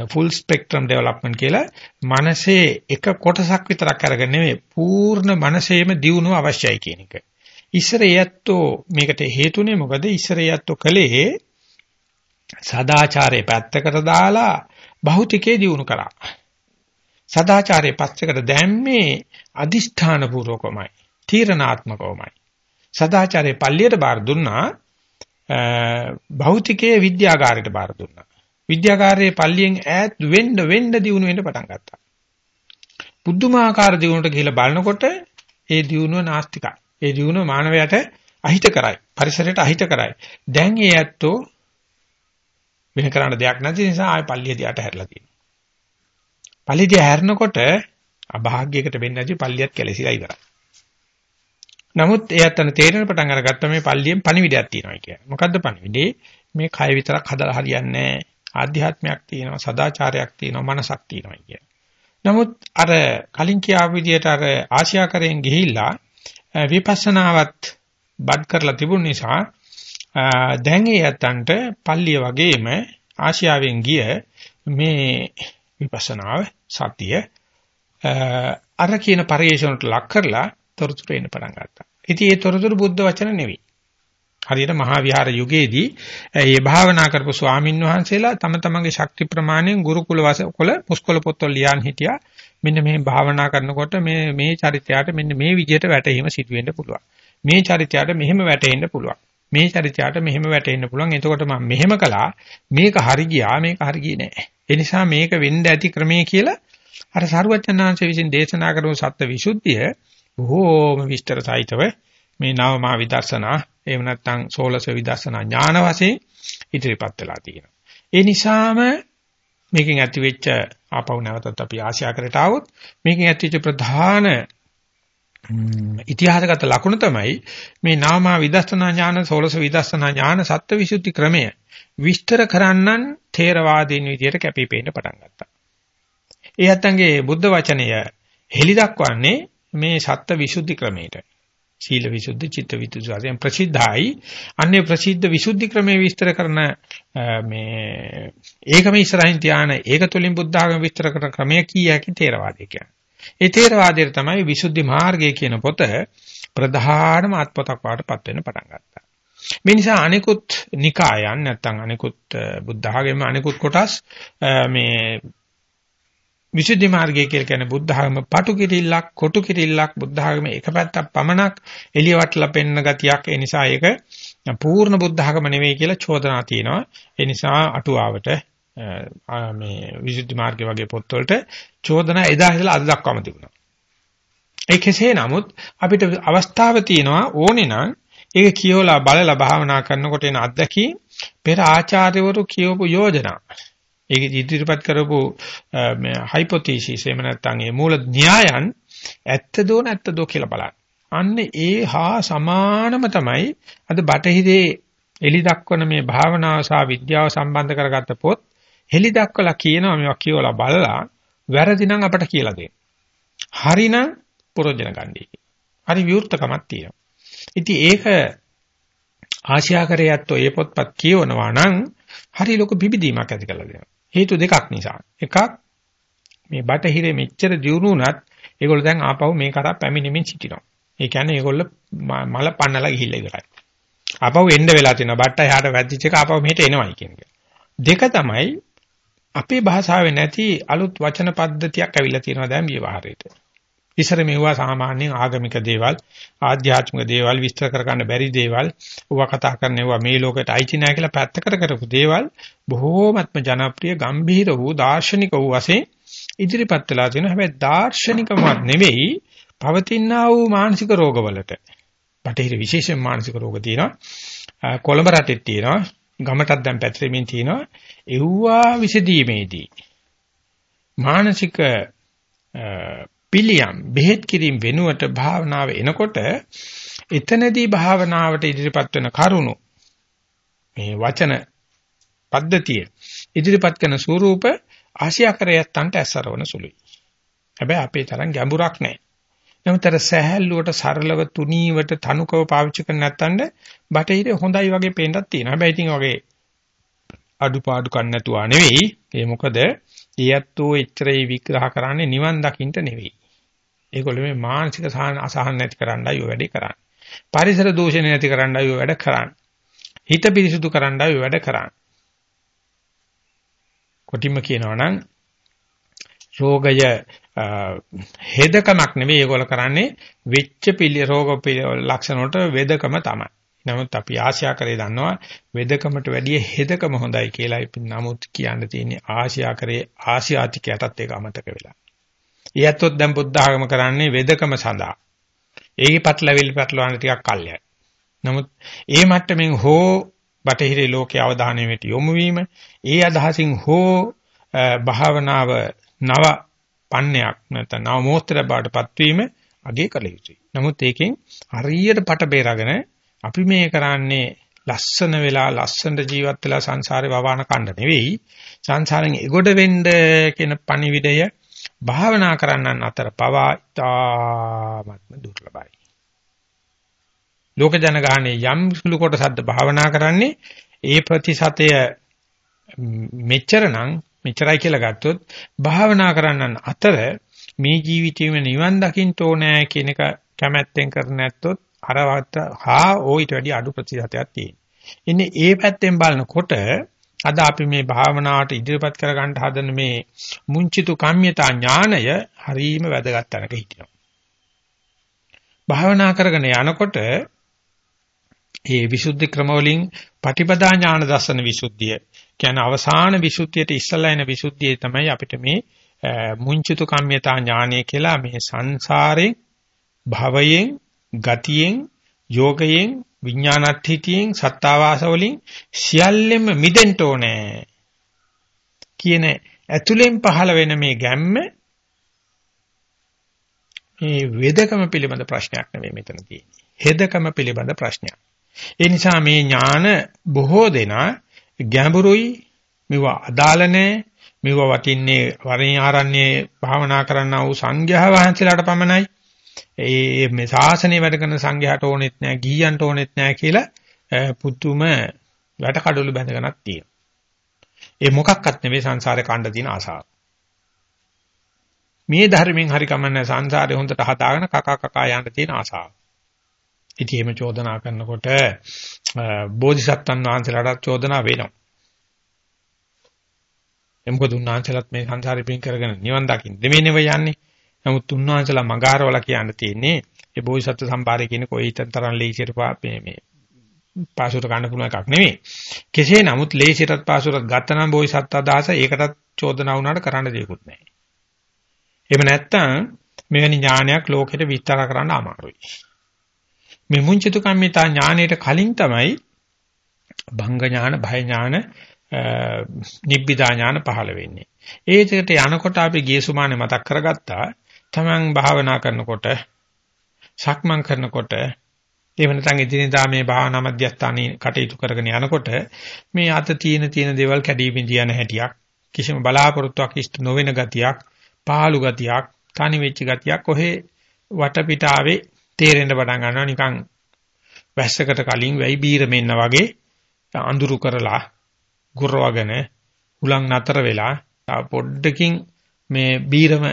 ෆුල් ස්පෙක්ට්‍රම් ඩෙවලොප්මන්ට් කියලා මනසේ එක කොටසක් විතරක් අරගෙන නෙමෙයි පූර්ණ මනසේම දියුණුව අවශ්‍යයි කියන එක. ඉස්සර යැත්තෝ මේකට හේතුනේ මොකද ඉස්සර යැත්තෝ කලේ සදාචාරයේ පැත්තකට දාලා භෞතිකේ දියුණු කරා. සදාචාරයේ පස්සකට දැම්මේ අදිෂ්ඨාන පූර්වකමයි තීරණාත්මකවමයි. සදාචාරයේ පල්ලියට බාර දුන්නා භෞතිකයේ විද්‍යාගාරයට බාර දුන්නා. විද්‍යාකාරයේ පල්ලියෙන් ඈත් වෙන්න වෙන්න දියුණු වෙන්න පටන් ගත්තා. බුද්ධමාකාර දියුණුවට ගිහිලා බලනකොට ඒ දියුණුව නාස්තිකයි. ඒ දියුණුව මානවයාට අහිත කරයි. පරිසරයට අහිත කරයි. දැන් ඒ ඇත්තෝ වෙන කරන්න දෙයක් නැති නිසා ආයෙ පල්ලිය දිහාට හැරලා තියෙනවා. පල්ලිය දිහා හැරෙනකොට අභාග්‍යයකට වෙන්නේ නැති පල්ලියත් කැලසිලා ඉවරයි. නමුත් ඒ අතන තේරෙන පටන් අරගත්ත මේ පල්ලියෙන් පණිවිඩයක් තියෙනවා කියන්නේ. මොකද්ද පණිවිඩේ? මේ කය විතරක් හදලා හරියන්නේ නැහැ. ආධ්‍යාත්මයක් තියෙනවා, සදාචාරයක් තියෙනවා, මනසක් තියෙනවා කිය. නමුත් අර කලින් කියාපු විදිහට අර ආශ්‍යාකරයෙන් ගිහිල්ලා විපස්සනාවත් බඩ් කරලා තිබුණ නිසා දැන් ඒ යත්තන්ට පල්ලිය වගේම ආශ්‍යාවෙන් ගිය මේ විපස්සනාව සතිය අර කියන පරිේශනට ලක් කරලා තොරතුරු එන්න පටන් ගත්තා. ඉතින් ඒ තොරතුරු බුද්ධ වචන නෙවෙයි. හරියට මහා විහාර යුගයේදී මේ භාවනා කරපු ස්වාමින් වහන්සේලා තම තමන්ගේ ශක්ති ප්‍රමාණයෙන් ගුරුකුල වසකොල පුස්කොළ පොත්වල ලියන් හිටියා. මෙන්න මේ භාවනා කරනකොට මේ මේ චරිතයට මෙන්න මේ විදිහට වැටීම සිදු වෙන්න පුළුවන්. මේ චරිතයට මෙහෙම වැටෙන්න පුළුවන්. මේ චරිතයට මෙහෙම වැටෙන්න පුළුවන්. එතකොට මම මෙහෙම කළා. මේක හරි ගියා. මේක හරි ගියේ නෑ. ඒ නිසා මේක වෙන්න ඇති ක්‍රමයේ කියලා අර සරුවචනාංශ විසින් දේශනා කරන සත්‍ය විසුද්ධිය බොහෝම විස්තර සහිතව මේ නව මා විදර්ශනා එහෙම නැත්නම් සෝලස විදර්ශනා ඥාන වශයෙන් ඉදිරිපත් වෙලා තියෙනවා. ඒ නිසාම මේකෙන් ඇතිවෙච්ච ආපහු නැවතත් අපි ආශාකරට આવොත් මේකෙන් ඇතිවෙච්ච ප්‍රධාන ඉතිහාසගත ලකුණ තමයි මේ නාමා විදර්ශනා ඥාන සෝලස විදර්ශනා ඥාන සත්‍වවිසුද්ධි ක්‍රමය විස්තර කරන්නන් ථේරවාදීන් විදියට කැපිපෙන්න පටන් ගත්තා. ඒ ඇත්තන්ගේ බුද්ධ වචනය හෙලි දක්වන්නේ මේ සත්‍වවිසුද්ධි ක්‍රමයට. සීල විසුද්ධි, චිත්ත විසුද්ධි වශයෙන් ප්‍රසිද්ධයි. අන්නේ ප්‍රසිද්ධ විසුද්ධි ක්‍රමයේ විස්තර කරන මේ ඒකම ඉස්සරහින් තියාන ඒක තුලින් බුද්ධ ආගම විස්තර කරන ක්‍රමය කීයකින් තේරවාදය කියන්නේ. ඒ තේරවාදයේ තමයි විසුද්ධි මාර්ගය කියන පොත ප්‍රධානම අත්පොතක් වාටපත් වෙන්න පටන් ගත්තා. මේ නිසා අනිකුත් නිකායන් නැත්නම් අනිකුත් බුද්ධ ආගමේ අනිකුත් කොටස් මේ විසුද්ධි මාර්ගය කියලා කියන්නේ බුද්ධ ආගම පටු කිරිල්ලක් කොටු කිරිල්ලක් බුද්ධ ආගම එක පැත්තක් පමණක් එළිය වටලා පෙන්න ගතියක්. ඒ නිසා ඒක පූර්ණ බුද්ධ ආගම නෙවෙයි කියලා චෝදනා තියෙනවා. ඒ නිසා අටුවාවට මේ විසුද්ධි මාර්ගය වගේ පොත්වලට චෝදනා එදා ඉඳලා අද දක්වාම තිබුණා. ඒ කෙසේ නමුත් අපිට අවස්ථාව තියෙනවා ඕනේ නම් ඒක කියවලා බලලා භාවනා කරනකොට එන අත්දැකීම් පෙර ආචාර්යවරු කියවපු යෝජනා ඒක ඉදිරිපත් කරපු මේ හයිපොතීසිස් එහෙම නැත්නම් ඒ මූල න්‍යායන් ඇත්තදෝ නැත්තදෝ කියලා බලන්න. අන්න ඒ හා සමානම තමයි අද බටහිරේ එලි දක්වන මේ භාවනාව සහ විද්‍යාව සම්බන්ධ කරගත්ත පොත් හෙලි දක්වලා කියනවා මේවා කියවලා බලලා වැරදි නම් අපට කියලා දෙන්න. හරිනම් ප්‍රයෝජන ගන්නයි. හරි විවෘතකමක් තියෙනවා. ඉතින් ඒක ආශියාකරයත්ෝ ඒ පොත්පත් කියවනවා නම් හරි ලොකු පිබිදීමක් ඇති කරලා දෙනවා. හේතු දෙකක් නිසා. එකක් මේ බටහිරේ මෙච්චර දියුණු වුණත් ඒගොල්ලෝ දැන් ආපහු මේ කරා පැමිණෙමින් සිටිනවා. ඒ කියන්නේ ඒගොල්ලෝ මල පන්නලා ගිහිල්ලා ඉවරයි. ආපහු එන්න වෙලා තියෙනවා. බට්ට එහාට වැදිච්ච එක ආපහු මෙහෙට එනවයි කියන එක. දෙක තමයි අපේ භාෂාවේ නැති අලුත් වචන පද්ධතියක් ඇවිල්ලා තියෙනවා දැන් විවහාරයට. ඉස්සර මෙවුවා සාමාන්‍යයෙන් ආගමික දේවල්, ආධ්‍යාත්මික දේවල් විස්තර කරගන්න බැරි දේවල්, ඌව කතා කරනවා මේ ලෝකෙට අයිති නැහැ කියලා පැත්තකට කරපු දේවල් බොහෝමත්ම ජනප්‍රිය, ගම්භීර වූ, දාර්ශනික වූ වශයෙන් ඉදිරිපත් වෙලා තියෙනවා. හැබැයි දාර්ශනිකමත් නෙවෙයි, පවතිනා වූ මානසික රෝගවලට. බටහිර විශේෂයෙන් මානසික රෝග තියෙනවා. කොළඹ රටේ තියෙනවා. ගමටත් දැන් පැතිරෙමින් තියෙනවා. එව්වා විසදීමේදී මානසික පිළියම් බෙහෙත් කිරීම වෙනුවට භාවනාව එනකොට එතනදී භාවනාවට ඉදිරිපත් වෙන කරුණු මේ වචන පද්ධතිය ඉදිරිපත් කරන ස්වරූප ආශියාකරයන්ට ඇසරවන සුළුයි. හැබැයි අපේ තරම් ගැඹුරක් නැහැ. නමුත් අර සහැල්ලුවට සරලව තුනීවට තනුකව පාවිච්චි කරන්නේ නැත්නම් බටහිර හොඳයි වගේ පේන්නත් තියෙනවා. හැබැයි ඉතින් වගේ අඩුපාඩු කන්න නැතුවා නෙවෙයි. ඒ මොකද ඊයත්ෝ එච්චරයි විග්‍රහ කරන්නේ නිවන් දකින්න නෙවෙයි. ඒගොල්ලෝ මේ මානසික අසහන නැති කරන්නයි ඔය වැඩේ කරන්නේ. පරිසර දූෂණ නැති කරන්නයි ඔය වැඩ කරන්නේ. හිත පිරිසුදු කරන්නයි ඔය වැඩ කරන්නේ. කොටිම කියනවා නම් රෝගය හෙදකමක් නෙවෙයි ඒගොල්ලෝ කරන්නේ වෙච්ච පිළි රෝග ලක්ෂණ වලට වෙදකම තමයි. නමුත් අපි ආශා කරේ දන්නවා වෙදකමට වැඩිය හෙදකම හොඳයි කියලා. නමුත් කියන්න තියෙන්නේ ආශා කරේ ආසියාතිකයටත් ඒක අමතක වෙලා. ඊයත්ොත් දැන් බුද්ධ ආගම කරන්නේ වෙදකම සඳහා. ඒකේ පටලවිලි පටලවන්න ටිකක් කල්යයි. නමුත් ඒ මට්ටමින් හෝ බටහිර ලෝකයේ අවධානයට යොමු වීම, ඒ අදහසින් හෝ භාවනාව නව පන්නයක් නැත්නම් නව මෝස්තර බාටපත් වීම අගේ කළ යුතුයි. නමුත් ඒකෙන් හරියට පට බේරගෙන අපි මේ කරන්නේ ලස්සන වෙලා ලස්සනට ජීවත් වෙලා සංසාරේ වවාන කණ්ඩ නෙවෙයි සංසාරෙන් එගොඩ වෙන්න කියන පණිවිඩය භාවනා කරන්නන් අතර පවා ඉතාමත්ම දුර්ලභයි. ලෝක ජනගහනේ යම් සුළු කොටසක්ද භාවනා කරන්නේ ඒ ප්‍රතිශතය මෙච්චරනම් මෙච්චරයි කියලා ගත්තොත් භාවනා කරන්නන් අතර මේ ජීවිතයේම නිවන් දකින්න ඕනෑ කියන එක කැමැත්තෙන් කර නැත්තොත් අරවට හා ඕයිට වැඩි අඩු ප්‍රතිශතයක් තියෙනවා. ඉන්නේ ඒ පැත්තෙන් බලනකොට අද අපි මේ භාවනාවට ඉදිරිපත් කර ගන්න හදන මේ මුංචිතු කම්්‍යතා ඥානය හරීම වැදගත් තැනක හිටිනවා. භාවනා කරගෙන යනකොට මේ විසුද්ධි ක්‍රම වලින් පටිපදා ඥාන දර්ශන විසුද්ධිය කියන්නේ අවසාන විසුද්ධියට ඉස්සලා එන විසුද්ධිය තමයි අපිට මේ මුංචිතු කම්්‍යතා ඥානය කියලා මේ සංසාරේ භවයෙන් ගතියෙන් යෝගයෙන් විඥානත්ථිතියෙන් සත්තාවාස වලින් සියල්ලෙම මිදෙන්න ඕනේ කියන ඇතුලෙන් පහළ වෙන මේ ගැම්ම මේ වේදකම පිළිබඳ ප්‍රශ්නයක් නෙවෙයි මෙතන තියෙන්නේ. හෙදකම පිළිබඳ ප්‍රශ්නයක්. ඒ නිසා මේ ඥාන බොහෝ දෙනා ගැඹුරුයි මෙව අදාළ නැහැ මෙව වටින්නේ වරින් ආරන්නේ භාවනා කරන්නා වූ සංඝයා වහන්සේලාට පමණයි. ඒ මේ ශාසනය වැඩ කරන සංඝයාට ඕනෙත් නැහැ, ගිහියන්ට ඕනෙත් නැහැ කියලා පුතුම වැටකඩොළු බැඳගෙනක් තියෙනවා. ඒ මොකක්වත් නෙවෙයි සංසාරේ කණ්ඩ තියෙන ආසාව. මේ ධර්මයෙන් හරි කමන්නේ සංසාරේ හොඳට හදාගෙන කකා කකා යන්න තියෙන ආසාව. ඉතින් එහෙම චෝදනා කරනකොට බෝධිසත්වයන් වහන්සේලාට චෝදනා වෙනවා. එමුකද උන්වහන්සේලාත් මේ සංසාරේ පින් කරගෙන නිවන් දකින්න දෙමේ නෙවෙයි යන්නේ. නමුත් උන්වහන්සේලා මගාරවල කියන්න තියෙන්නේ ඒ බෝධිසත්ව සම්පාරය කියන කොයිතරම් තරම් ලේසියට මේ මේ පාසුර ගන්න පුළුවන් එකක් නෙවෙයි. කෙසේ නමුත් ලේසියටත් පාසුරත් ගත්තනම් බෝධිසත්ව අදහස ඒකටත් චෝදනා වුණාට කරන්න දෙයක්වත් නැහැ. එහෙම නැත්නම් මෙවැනි ඥානයක් ලෝකෙට විස්තර කරන්න අමාරුයි. මේ මුංචිතු කම්මිතා ඥානයට කලින් තමයි භංග ඥාන, භය ඥාන, නිබ්බිදා ඥාන පහළ වෙන්නේ. ඒකට යනකොට අපි ගිය සුමානේ මතක් කරගත්තා. තමන් භාවනා කරනකොට, සක්මන් කරනකොට, එහෙම නැත්නම් එදිනෙදා මේ භාවනා මධ්‍යස්ථානයේ කටයුතු කරගෙන යනකොට මේ අත තියෙන තියෙන දේවල් කැඩී බිඳී යන හැටියක්, කිසිම බලාපොරොත්තුවක් ඉෂ්ට නොවන ගතියක්, පාළු ගතියක්, තනි වෙච්ච ගතියක් ඔහේ වටපිටාවේ තේරෙන්න පටන් ගන්නවා. නිකන් වැස්සකට කලින් වෙයි බීර මෙන්න වගේ අඳුරු කරලා ගුරවගෙන උලන් නතර වෙලා පොඩ්ඩකින් මේ බීරම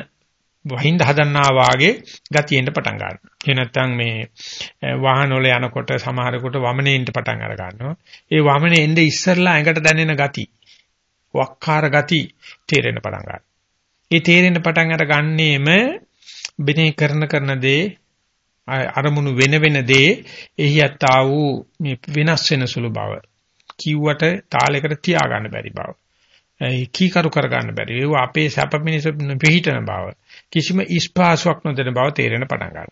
වහින්ද හදන්නා වාගේ ගතියෙන්න පටන් ගන්නවා. ඒ නැත්තම් මේ වාහන වල යනකොට සමහරකට වමනේන්න පටන් අර ගන්නවා. ඒ වමනේ එnde ඉස්සරලා ඇඟට දැනෙන ගති, වක්කාර ගති තේරෙන්න පටන් ගන්නවා. ඒ තේරෙන්න පටන් අර ගන්නෙම බිනේ කරන කරන දේ අරමුණු වෙන වෙන දේ එහි යත්තා වූ මේ වෙනස් වෙන සුළු බව කිව්වට තාලයකට තියාගන්න බැරි බව කීකරු කරගන්න බැරි. ඒව අපේ සැප මිනිස් පිහිටන බව කිසිම ඉස්පාසුවක් නොදෙන බව තේරෙන පටන් ගන්නවා.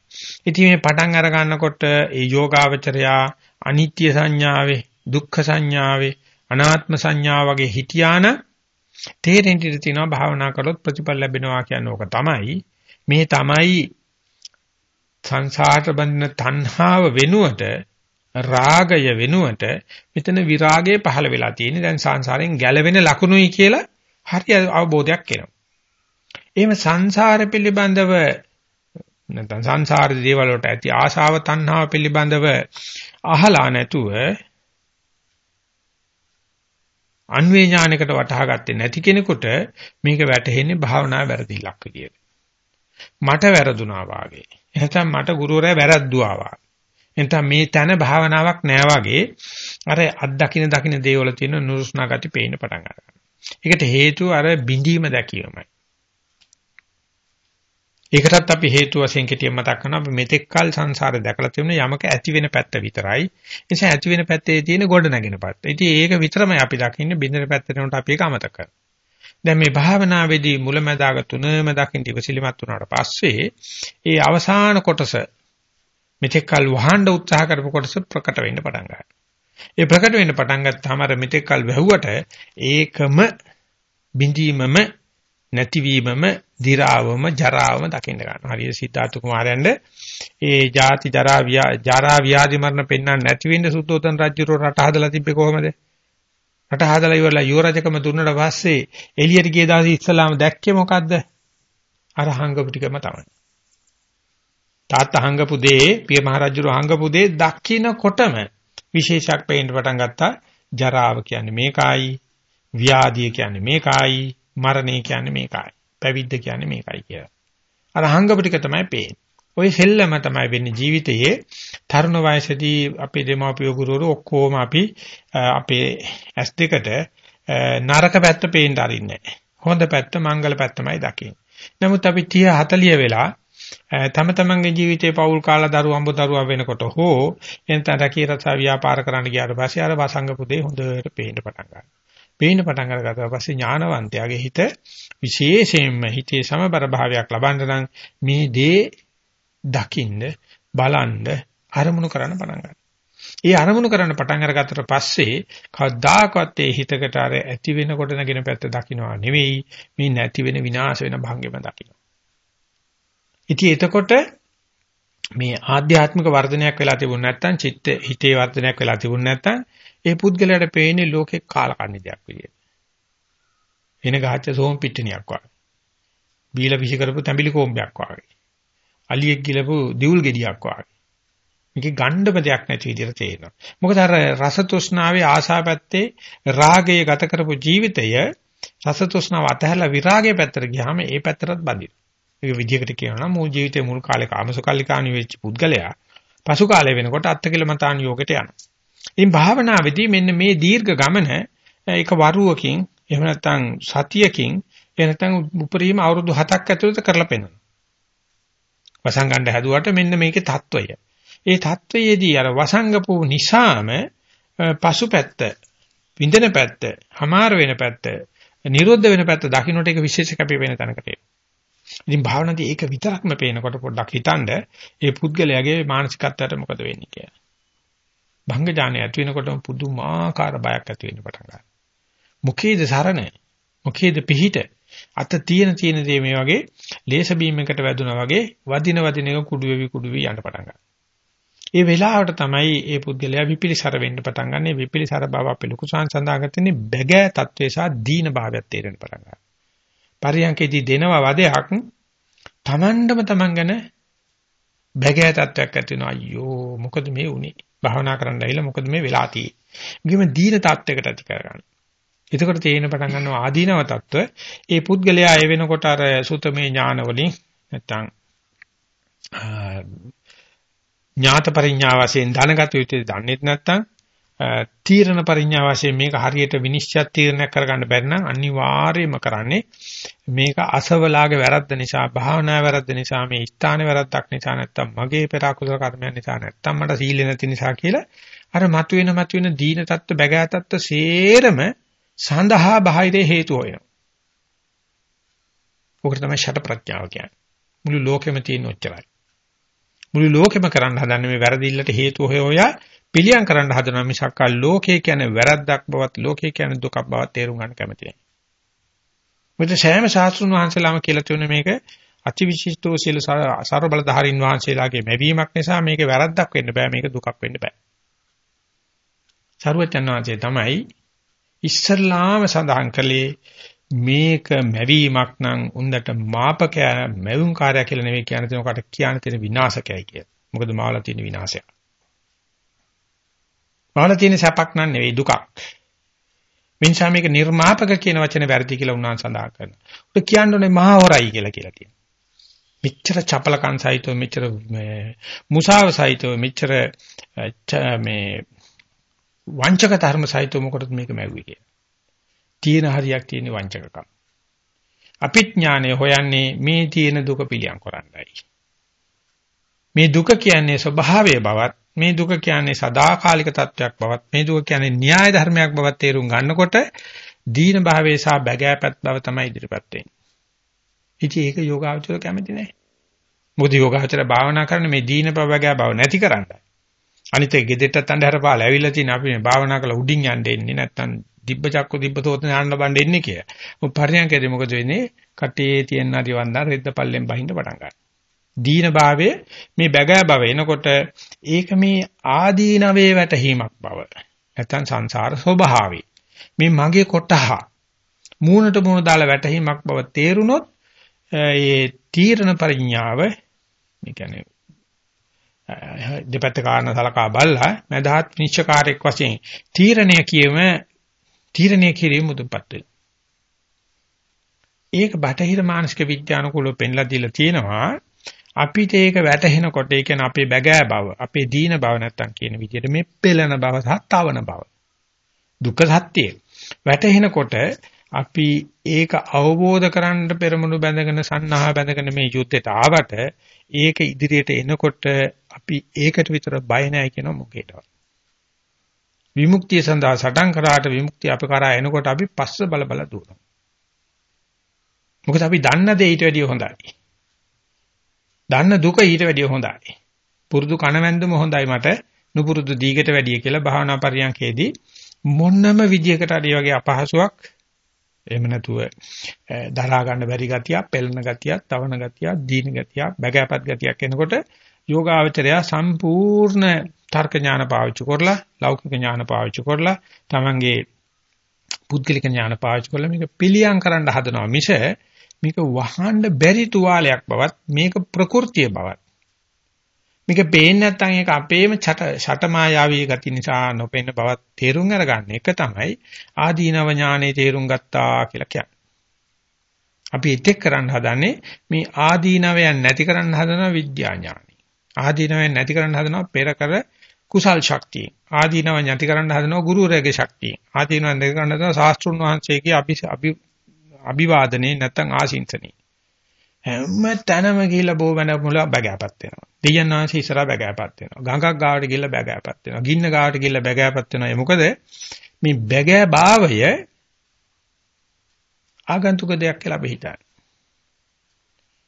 ඉතින් මේ පටන් අර ගන්නකොට ඒ යෝගාවචරයා අනිත්‍ය සංඥාවේ දුක්ඛ සංඥාවේ අනාත්ම සංඥා වගේ හිටියාන තේරෙන්න ඉඳී තියෙනවා භාවනා කරොත් ප්‍රතිඵල ලැබෙනවා කියන්නේ ඕක තමයි. මේ තමයි සංසාරට බඳින තණ්හාව වෙනුවට රාගය වෙනුවට මෙතන විරාගය පහළ වෙලා තියෙන්නේ දැන් සංසාරයෙන් ගැලවෙන ලකුණුයි කියලා හරි අවබෝධයක් එනවා. එහෙම සංසාර පිළිබඳව නැත්නම් සංසාර දේවල් වලට ඇති ආශාව තණ්හාව පිළිබඳව අහලා නැතුව අන්වේ ඥානයකට වටහා ගත්තේ නැති කෙනෙකුට මේක වැටහෙන්නේ භාවනා වැරදිලක් විදියට. මට වැරදුනා වාගේ. එහෙනම් මට ගුරුවරයා වැරද්දුවා වාගේ. එතන මේ තන භාවනාවක් නෑ වගේ අර අත් දකින්න දකින්න දේවල තියෙන නුරුස්නා ගති පේන්න පටන් ගන්නවා. ඒකට හේතුව අර බිඳීම දැකීමයි. ඒකටත් අපි හේතු වශයෙන් කෙටියෙන් මතක් කරනවා අපි මෙතෙක් කල සංසාරේ දැකලා තියෙන යමක ඇති වෙන පැත්ත විතරයි. ඒ නිසා ඇති වෙන පැත්තේ තියෙන ගොඩ නැගෙන පැත්ත. ඉතින් ඒක විතරමයි අපි දකින්නේ බින්දර පැත්තට උන්ට අපි ඒක අමතක කරනවා. දැන් මේ භාවනාවේදී මුලැමැදාග තුනම දකින්න ඉවසිලිමත් වුණාට පස්සේ ඒ අවසාන කොටස මෙතෙක් කල් වහන්න උත්සාහ කරපු කොටස ප්‍රකට වෙන්න පටන් ගන්නවා. ඒ ප්‍රකට වෙන්න පටන් ගත්තාම අර මෙතෙක් කල් වැහුවට ඒකම බිඳීමම නැතිවීමම දි รา වම ජරාවම දකින්න ගන්නවා. හරියට සීතාතු කුමාරයන්ද ඒ ජාති ජරා ජරා ව්‍යාධි මරණ පෙන්වන්න නැති වෙන්න සුද්ධෝතන රජුරෝ රට හදලා තිබ්බේ කොහොමද? රට හදලා ඉවරලා යුවරජකම දුන්නට පස්සේ එළියට ගිය දවසේ ඉස්සලාම දැක්කේ මොකද්ද? අර හංගපු ටිකම තමයි. තාත්තා හංගපු දේ පිය මහරජුරු හංගපු දේ දකින්නකොටම විශේෂයක් පේන්න පටන් ගත්තා ජරාව කියන්නේ මේකයි ව්‍යාධිය කියන්නේ මේකයි මරණය කියන්නේ මේකයි පැවිද්ද කියන්නේ මේකයි කියලා. අර හංගපු ටික තමයි පේන්නේ. ওই සෙල්ලම තමයි වෙන්නේ ජීවිතයේ තරුණ වයසේදී අපේ දෙමාපිය ගුරුවරු ඔක්කොම අපි අපේ ඇස් දෙකට නරක පැත්ත පේන්න අරින්නේ හොඳ පැත්ත මංගල පැත්තමයි දකින්නේ. නමුත් අපි 30 40 වෙලා තම තමන්ගේ ජීවිතේ පෞල් කාලා දරුවෝ අඹ දරුවා වෙනකොට හෝ එතන රැකී රසා ව්‍යාපාර කරන්න ගියාට පස්සේ අර වසංග පුදේ හොඳට පේන්න පටන් ගන්නවා. පේන්න පටන් අරගත්තා පස්සේ ඥානවන්තයාගේ හිත විශේෂයෙන්ම හිතේ සමබර භාවයක් ලබන්න නම් මේ දේ දකින්න බලන්න අරමුණු කරන්න පටන් ගන්නවා. ඒ අරමුණු කරන්න පටන් අරගත්තට පස්සේ කවදාකවත් ඒ හිතකට අර ඇති වෙනකොට නැගෙන පැත්ත දකින්නවා නෙවෙයි මේ නැති වෙන විනාශ වෙන භංගෙම දකින්නවා. ඉතින් එතකොට මේ ආධ්‍යාත්මික වර්ධනයක් වෙලා තිබුණ නැත්නම් චිත්ත හිතේ වර්ධනයක් වෙලා තිබුණ නැත්නම් ඒ පුද්ගලයාට පේන්නේ ලෝකේ කාලකන්ණි දෙයක් විදියට. එන ගහච්ච සෝම් පිටිනියක් වගේ. බීලා විසි කරපු තැඹිලි කොම්බයක් වගේ. අලියෙක් ගිලපු දියුල් ගෙඩියක් වගේ. මේකේ ගණ්ඩම දෙයක් නැති විදිහට තේරෙනවා. මොකද අර රස තෘෂ්ණාවේ ආශාපැත්තේ රාගයේ ගත කරපු ජීවිතය රස තෘෂ්ණාව අතහැරලා විරාගයේ පැත්තට ගියාම ඒ පැත්තටත් බඳිනවා. ඒක විදිහකට කියනවා නම් මූ ජීවිතේ මුල් කාලේ කාමසුකල්ලිකාණි වෙච්ච පුද්ගලයා පසු කාලේ වෙනකොට අත්කලමතාන් යෝගයට යනවා. ඉතින් භාවනාවේදී මෙන්න මේ දීර්ඝ ගමන ඒක වරුවකින් එහෙම නැත්නම් සතියකින් එහෙම නැත්නම් උපරිම අවුරුදු 7ක් ඇතුළත කරලා පෙන්නනවා. වසංගණ්ඩ හැදුවට මෙන්න මේකේ தত্ত্বය. ඒ தত্ত্বයේදී අර වසංගපෝ නිසාම පසුපැත්ත, විඳින පැත්ත, හමාර වෙන පැත්ත, නිරෝධ වෙන පැත්ත දකින්නට ඒක විශේෂ කැපී වෙන තැනකට එනවා. ඉතින් භාවනාවේ ඒක විතරක්ම පේනකොට පොඩ්ඩක් හිතනද ඒ පුද්ගලයාගේ මානසිකත්වයට මොකද වෙන්නේ කියලා. භංග ඥානය ඇති වෙනකොටම පුදුමාකාර බයක් ඇති වෙන්න පටන් ගන්නවා. මොකේද සරණ? මොකේද පිහිට? අත තියෙන තියෙන දේ මේ වගේ ලේස බීම් එකට වැදුනා වගේ වදින වදින එක කුඩු වෙවි කුඩු වෙවි යන්න පටන් ගන්නවා. ඒ වෙලාවට තමයි ඒ පුද්ගලයා විපිලිසර වෙන්න පටන් ගන්න. විපිලිසර බව අපේ ලොකු සංසඳාගත තියෙන්නේ බැගෑ තත්වේ සහ දීන භාවයත් තේරෙන්න පටන් ගන්නවා. පරියන්කේදී දෙනවා වදයක් Tamandම Taman ගැන බැගෑ තත්වයක් ඇති වෙනවා. අයියෝ මොකද මේ උනේ භාවනා කරන්න ඇවිල්ලා මොකද මේ වෙලා තියෙන්නේ? ගෙම දීන තත්වයකට ඇති කරගන්න. එතකොට තේින පටන් ගන්නවා ආදීනව තත්ව ඒ පුද්ගලයා ඒ වෙනකොට අර සුතමේ ඥාන වලින් නැත්තම් ඥාත පරිඥා වශයෙන් දැනගත යුතු දන්නේත් නැත්තම් තීරණ පරිඥා වශයෙන් මේක හරියට විනිශ්චය තීරණයක් කරගන්න බැරි නම් අනිවාර්යයෙන්ම කරන්නේ මේක අසවලාගේ වැරද්ද නිසා භාවනා වැරද්ද නිසා මේ ස්ථානේ වැරද්දක් නිසා නැත්තම් මගේ පෙර අකුසල කර්මයන් නිසා නැත්තම් මට සීල නැති නිසා කියලා අර මතුවෙන මතුවෙන දීන තත්ත්ව බැගෑ තත්ත්ව සේරම සඳහා බාහිර හේතු හොයනවා. ඔකට තමයි ෂට ප්‍රඥාව කියන්නේ. මුළු ලෝකෙම තියෙන ඔච්චරයි. මුළු ලෝකෙම කරන්න හදන්නේ මේ වැරදිල්ලට හේතු හොය හොයා පිළියම් කරන්න හදනවා මිසක් ලෝකේ කියන්නේ වැරද්දක් බවත් ලෝකේ කියන්නේ දුකක් බවත් තේරුම් ගන්න කැමති නැහැ. මොකද සෑම ශාස්ත්‍රුන් වහන්සේලාම කියලා තියෙන මේක අතිවිශිෂ්ටව සියලු සර්ව බලධාරීන් වහන්සේලාගේ මැවීමක් නිසා මේක වැරද්දක් වෙන්න බෑ මේක දුකක් වෙන්න බෑ. සර්වචන් වහන්සේ තමයි ඉස්සල්ලාම සඳහන් කළේ මේක මැවීමක් නම් උන්දට මාපකය මැවුම් කාර්යය කියලා නෙවෙයි කියන තැනකට කියන්න තියෙන විනාශකයයි කියලා. මොකද මාවලා තියෙන විනාශයක්. මාවලා තියෙන සැපක් නන් නෙවෙයි දුකක්. මිනිසා මේක නිර්මාපක කියන වචනේ වැරදි කියලා උන්වන් සඳහන් කරනවා. උට කියන්න මහා හොරයි කියලා කියලා කියනවා. මෙච්චර චපලකම් සහිතව මෙච්චර මුසාව සහිතව මෙච්චර මේ වංචක ධර්ම සහිතව මොකටද මේක මැව්වේ කියලා. තියෙන හරියක් තියෙන වංචකකම්. අපිඥානය හොයන්නේ මේ තියෙන දුක පිළියම් කරන්නයි. මේ දුක කියන්නේ ස්වභාවය බවත් මේ දුක කියන්නේ සදාකාලික තත්වයක් බවත් මේ දුක කියන්නේ න්‍යාය ධර්මයක් බවත් තේරුම් ගන්නකොට දීන භාවයේ සහ බැගෑපත් බව තමයි ඉදිරිපත් වෙන්නේ. ඉතින් ඒක යෝගාචර කැමති නැහැ. මොකද යෝගාචර භාවනා කරන මේ දීන බව බැගෑ බව නැති කරන්නයි. අනිත් ඒ ගෙදෙට්ටත් අnder පාල ඇවිල්ලා තියෙන අපි මේ භාවනා කරලා උඩින් යන්න එන්නේ නැත්තම් දිබ්බ චක්ක දිබ්බ තෝත ඥාන බණ්ඩ එන්නේ කියලා. මොකද පරියන්කේදී මොකද වෙන්නේ? කටේ තියෙන හරි වන්දන රෙද්ද පල්ලෙන් බහින්න පටන් ගන්නවා. දීන භාවයේ මේ බැගෑ බව එනකොට ඒක මේ ආදීනවේ වැටහීමක් බව. නැත්තම් සංසාර ස්වභාවය. මේ මගේ කොටහ මූණට මූණ දාලා වැටහීමක් බව තේරුනොත් ඒ තීරණ පරිඥාව මේ කියන්නේ දෙපැත්ත කාරණා සලකා බලලා මදහත් නිශ්චකාරයක් වශයෙන් තීරණය කියම තීරණය කිරීම මුදුපත් වෙනවා. ඒක බටහිර මානසික විද්‍යානුකූලව පෙන්ලා දීලා තියෙනවා අපිට ඒක වැටහෙනකොට ඒ කියන්නේ අපේ බැගෑ බව, අපේ දීන බව නැත්තම් කියන විදිහට මේ පෙළෙන බව සහ තවන බව. දුක්ඛ සත්‍යය. වැටහෙනකොට අපි ඒක අවබෝධ කරන්න පෙරමුණු බැඳගෙන සන්නාහ බැඳගෙන මේ යුද්ධයට ආවට ඒක ඉදිරියට එනකොට අපි ඒකට විතර බය නැහැ කියන මොකේටවත්. විමුක්තිය සඳහා සටන් කරාට විමුක්තිය අප කරා එනකොට අපි පස්ස බල බල දුවනවා. මොකද අපි දන්න දේ ඊට වැඩිය හොඳයි. දන්න දුක ඊට වැඩිය හොඳයි. පුරුදු කණවැන්දම හොඳයි මට නුපුරුදු දීගට වැඩිය කියලා භාවනා පරියන්කේදී මොන්නම විදියකට හරි වගේ අපහසුාවක් එහෙම නැතුව දරා ගන්න බැරි ගතියක්, පෙළෙන ගතියක්, තවන ගතියක්, දීන ගතියක්, බගෑපත් ගතියක් එනකොට යෝගාවචරය සම්පූර්ණ තර්ක ඥාන පාවිච්චි කරලා, ලෞකික ඥාන පාවිච්චි කරලා, තමන්ගේ පුද්ගලික ඥාන පාවිච්චි කරලා මේක පිළියම් කරන්න හදනවා මිස මේක වහන්න බැරි තුවාලයක් බවත් මේක ප්‍රകൃතිය බවත් මේක පේන්නේ නැත්නම් ඒක අපේම ඡට ෂටමායාවී ගති නිසා නොපෙන්න බවත් තේරුම් අරගන්න එක තමයි ආදීනව ඥානේ තේරුම් ගත්තා කියලා කියන්නේ. අපි ඉතික් කරන්න හදන්නේ මේ ආදීනවයන් නැති කරන්න හදන විද්‍යා ඥානයි. ආදීනවයන් නැති කරන්න හදනවා පෙර කර කුසල් ශක්තිය. ආදීනව නැති කරන්න හදනවා ගුරුවරයාගේ ශක්තිය. ආදීනව නැති කරන්න හදනවා ශාස්ත්‍රුන් වහන්සේගේ අභි අභිවාදනේ නැත්නම් ආශිංසනේ. හැම තැනම ගිහිල්ලා බෝ වෙන මුල බගෑපත් වෙනවා. දෙයයන් ආශි ඉස්සරහා බගෑපත් වෙනවා. ගඟක් ගාවට ගිහිල්ලා බගෑපත් වෙනවා. ගින්න ගාවට ගිහිල්ලා බගෑපත් වෙනවා. ඒ මොකද මේ බගෑ භාවය ආගන්තුක දෙයක් කියලා අපි හිතන්නේ.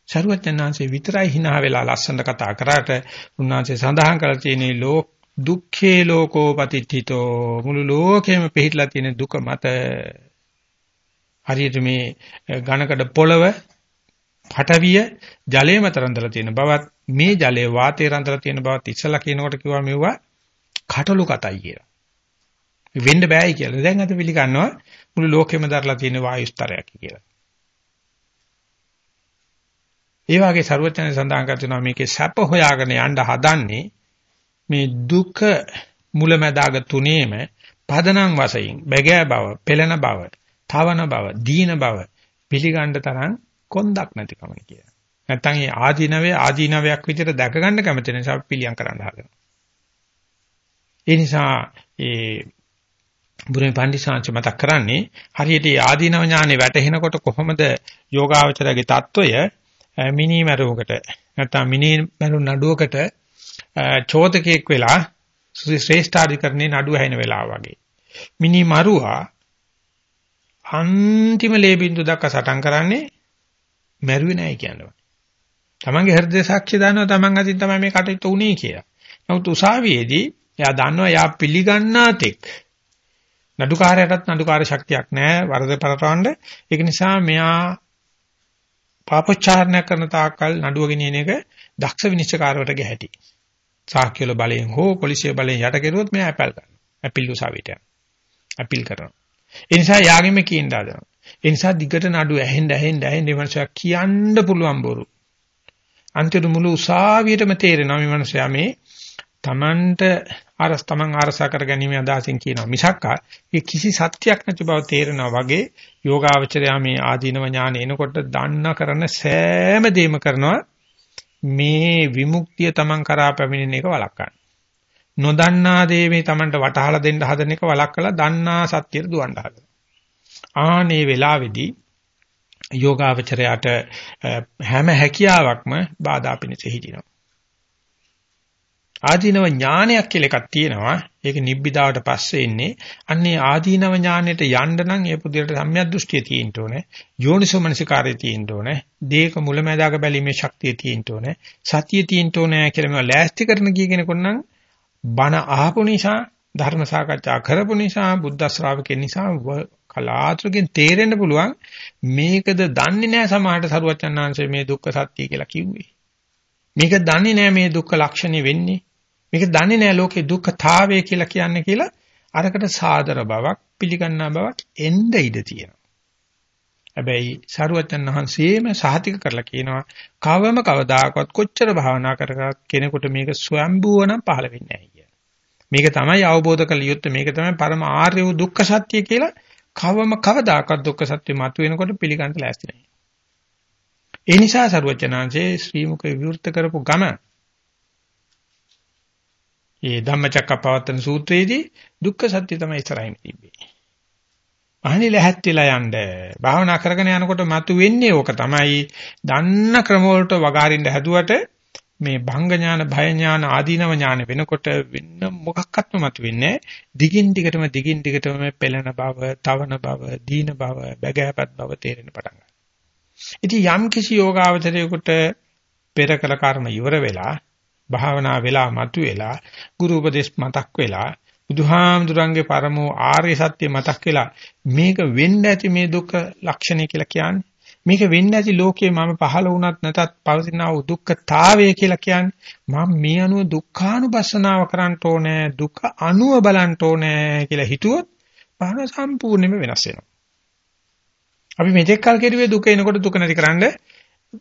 සරුවචනාංශේ විතරයි hina වෙලා ලස්සනට කතා කරාට උන්වහන්සේ සඳහන් කරලා තියෙනේ ලෝක දුක්ඛේ ලෝකෝ පතිට්ඨිතෝ මුළු ලෝකෙම පිහිටලා තියෙන දුක මත හරියට මේ ඝනකඩ පොළව පටවිය ජලයේ මත රඳලා තියෙන බවත් මේ ජලයේ වාතයේ රඳලා තියෙන බවත් ඉස්සලා කියනකොට කිව්වා මෙවුවා කටලු කතයි කියලා. වෙන්න බෑයි කියලා. දැන් අද පිළිගන්නවා මුළු ලෝකෙම දරලා තියෙන වායු ස්තරයක් කියලා. ඒ වගේ ਸਰවඥයන් සඳහන් කරනවා මේකේ සැප හොයාගෙන යන්න හදන්නේ මේ දුක මුලැමැදාග තුනේම පදනම් වශයෙන් බැගෑ බව, පෙළෙන බව, තවන බව, දීන බව පිළිගන්න තරම් කොන්දක් නැතිකම කියලා. නැත්තම් ඒ ආදීනවේ ආදීනවයක් විදිහට දැක ගන්න කැමති නිසා පිළියම් කරන්න හදනවා. ඒ නිසා ඒ බුදුන් පන්දිසාංශ මතක් කරන්නේ හරියට ඒ ආදීනව ඥානෙ වැටහෙනකොට කොහොමද යෝගාවචරයේ මිනි මරුවකට නැත්නම් මිනි මරු නඩුවකට චෝතකයෙක් වෙලා ශ්‍රේෂ්ඨාධිකරණේ නඩුව හැින වෙලාව වගේ. මිනි මරුවා අන්තිම ලේ බින්දු දක්වා සටන් කරන්නේ මැරුවේ නැහැ කියනවා. තමන්ගේ හෘද සාක්ෂි දානවා තමන් අතින් තමයි මේ කටයුතු උනේ කියලා. නමුත් උසාවියේදී එයා දන්නවා එයා පිළිගන්නා තෙක් නඩුකාරයටත් නඩුකාර ශක්තියක් නැහැ වරද පරතවන්න. ඒක නිසා මෙයා පාපොච්චාරණය කරන තාක්කල් නඩුව ගෙනියන එක දක්ෂ විනිශ්චයකාරවට ගැහැටි. සාක්ෂිවල බලයෙන් හෝ පොලිසිය බලයෙන් යට කෙරුවොත් මෙයා ඇපල් කරනවා. ඇපිල් උසාවියට යනවා. ඇපිල් කරනවා. ඒ නිසා යාගෙම කියන දානවා. ඒ නිසා දිගට නඩු ඇහෙන්න ඇහෙන්න ඇහෙන්න මේ මනුස්සයා කියන්න පුළුවන් බොරු. අන්තිම මුළු උසාවියටම තේරෙනවා මේ මනුස්සයා මේ Tamanට අරස් Taman ආරසා කර ගැනීම අදහසින් කියනවා මිසක්කා ඒ කිසි සත්‍යක් නැති බව තේරෙනවා වගේ යෝගාවචරයා මේ ආදීනව ඥාන එනකොට දන්න කරන සෑම දෙයක්ම කරනවා මේ විමුක්තිය Taman කරා පැමිණෙන එක වළක්වන්න. නොදන්නා දේ මේ Tamanට වටහලා දෙන්න හදන එක වළක්වලා දන්නා සත්‍යයට දුවන්න හදන. ආනේ වෙලාවේදී යෝගාවචරයට හැම හැකියාවක්ම බාධා පිණිස හිටිනවා. ආදීනව ඥානයක් කියලා එකක් තියෙනවා. ඒක නිබ්බිදාවට පස්සේ එන්නේ. අන්නේ ආදීනව ඥානෙට යන්න නම් ඒ පුදුරට සම්‍යක් දෘෂ්ටිය තියෙන්න ඕනේ. යෝනිසෝ මනසිකාරය තියෙන්න ඕනේ. දේක මුලැමැදාක බැලීමේ ශක්තිය තියෙන්න ඕනේ. සතිය තියෙන්න ඕනේ කියලා මේවා ලෑස්ති කරන කී කෙනෙකුට නම් බණ අහපු නිසා ධර්ම සාකච්ඡා කරපු නිසා බුද්ධ ශ්‍රාවකෙන් නිසා කලාතුරකින් තේරෙන්න පුළුවන් මේකද දන්නේ නැහැ සමහරට සරුවචනාංශයේ මේ දුක්ඛ සත්‍ය කියලා කිව්වේ. මේක දන්නේ නැහැ මේ දුක්ඛ ලක්ෂණي වෙන්නේ. මේක දන්නේ නැහැ ලෝකේ දුක්ඛතාවය කියලා කියන්නේ කියලා අරකට සාදර බවක් පිළිගන්නා බවක් එන්න ඉඩ තියෙනවා. හැබැයි සරුවචන් වහන්සේම සහතික කරලා කියනවා කවම කවදාකවත් කොච්චර භාවනා කරගත් කෙනෙකුට මේක ස්වයම්බුව නම් පහළ වෙන්නේ නැහැ මේක තමයි අවබෝධ කළ යුත්තේ මේක තමයි පරම ආර්ය වූ දුක්ඛ සත්‍ය කියලා කවම කවදාකවත් දුක්ඛ සත්‍ය මතුවෙනකොට පිළිගන්න ලෑස්ති නැහැ. ඒ නිසා සරුවචනාංශේ ශ්‍රී මුක විවෘත කරපු ගම ඒ ධම්මචක්කපවත්තන සූත්‍රයේදී දුක්ඛ සත්‍ය තමයි ඉස්සරහින් තිබෙන්නේ. අහනි ලැහත් වෙලා යන්න. භාවනා කරගෙන යනකොට මතු වෙන්නේ ඕක තමයි. දන්න ක්‍රම වලට වගාරින්න හැදුවට මේ භංග ඥාන, භය ඥාන, ආදීනව ඥාන වෙනකොට වෙන්න මොකක්වත්ම මතු වෙන්නේ දිගින් දිගටම දිගින් දිගටම පෙළෙන බව, තවන බව, දීන බව, බැගෑපත් බව තේරෙන්න පටන් ගන්නවා. ඉතින් යම් කිසි යෝගාවචරයකට පෙර කළ කර්ම ඉවර වෙලා භාවනා වෙලා මතු වෙලා ගුරු උපදේශ මතක් වෙලා බුදුහාමුදුරන්ගේ පරමෝ ආර්ය සත්‍ය මතක් වෙලා මේක වෙන්න ඇති මේ දුක ලක්ෂණය කියලා කියන්නේ. මේක වෙන්න ඇති ලෝකේ මම පහළ වුණත් නැතත් පවතිනා වූ දුක්ඛතාවය කියලා කියන්නේ. මම මේ අනුව දුක්ඛානුපස්සනාව කරන්න ඕනේ, දුක අනුව බලන්න ඕනේ කියලා හිතුවොත් පහන සම්පූර්ණයෙන්ම වෙනස් වෙනවා. අපි මෙතෙක් කල් කෙරුවේ දුක එනකොට දුක නැතිකරන්න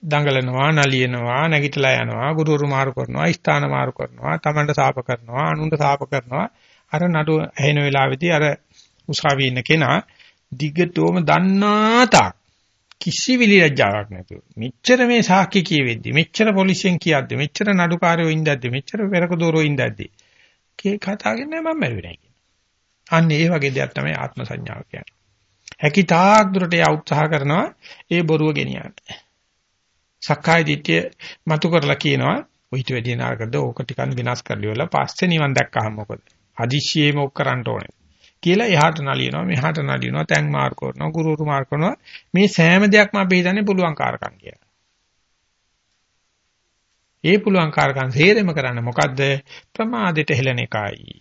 දඟලනවා, නලියනවා, නැගිටලා යනවා, ගුරුවරු මාරු කරනවා, ස්ථාන මාරු කරනවා, තමන්ට සාප කරනවා, අනුන්ට සාප කරනවා. අර නඩු ඇහෙන වෙලාවේදී අර උසාවියේ ඉන්න කෙනා දිගටම දන්නාතා කිසි විලිලැජ්ජාවක් නැතුව මෙච්චර මේ සාක්ෂි කියෙද්දි මෙච්චර පොලිසියෙන් කියද්දි මෙච්චර නඩුකාරයෝ ඉඳද්දි මෙච්චර පෙරක දෝරෝ ඉඳද්දි කේ කතාගෙන නෑ මම මැරුවේ නෑ කියන්නේ. අන්න ඒ වගේ දෙයක් තමයි ආත්ම සංඥාව කියන්නේ. හැකි තාක් දුරට යා උත්සාහ කරනවා ඒ බොරුව ගෙනියන්න. සක්කාය දිට්ඨිය මතු කරලා කියනවා ඔయిత වැඩි නාරකද ඕක ටිකක් විනාශ කරලිවලා පස්සේ නිවන් දැක්කහම මොකද? හදිස්සියෙම ඔක් කරන්න ඕනේ. කියලා එහාට නලියනවා මෙහාට නලියනවා තැන් මාර්ක කරනවා ගුරුතුරු මාර්ක කරනවා මේ සෑම දෙයක්ම අපි හිතන්නේ පුළුවන් කාරකම් කියලා. ඒ පුළුවන් කාරකම් හේරෙම කරන්න මොකද්ද ප්‍රමාදයට හෙළන එකයි.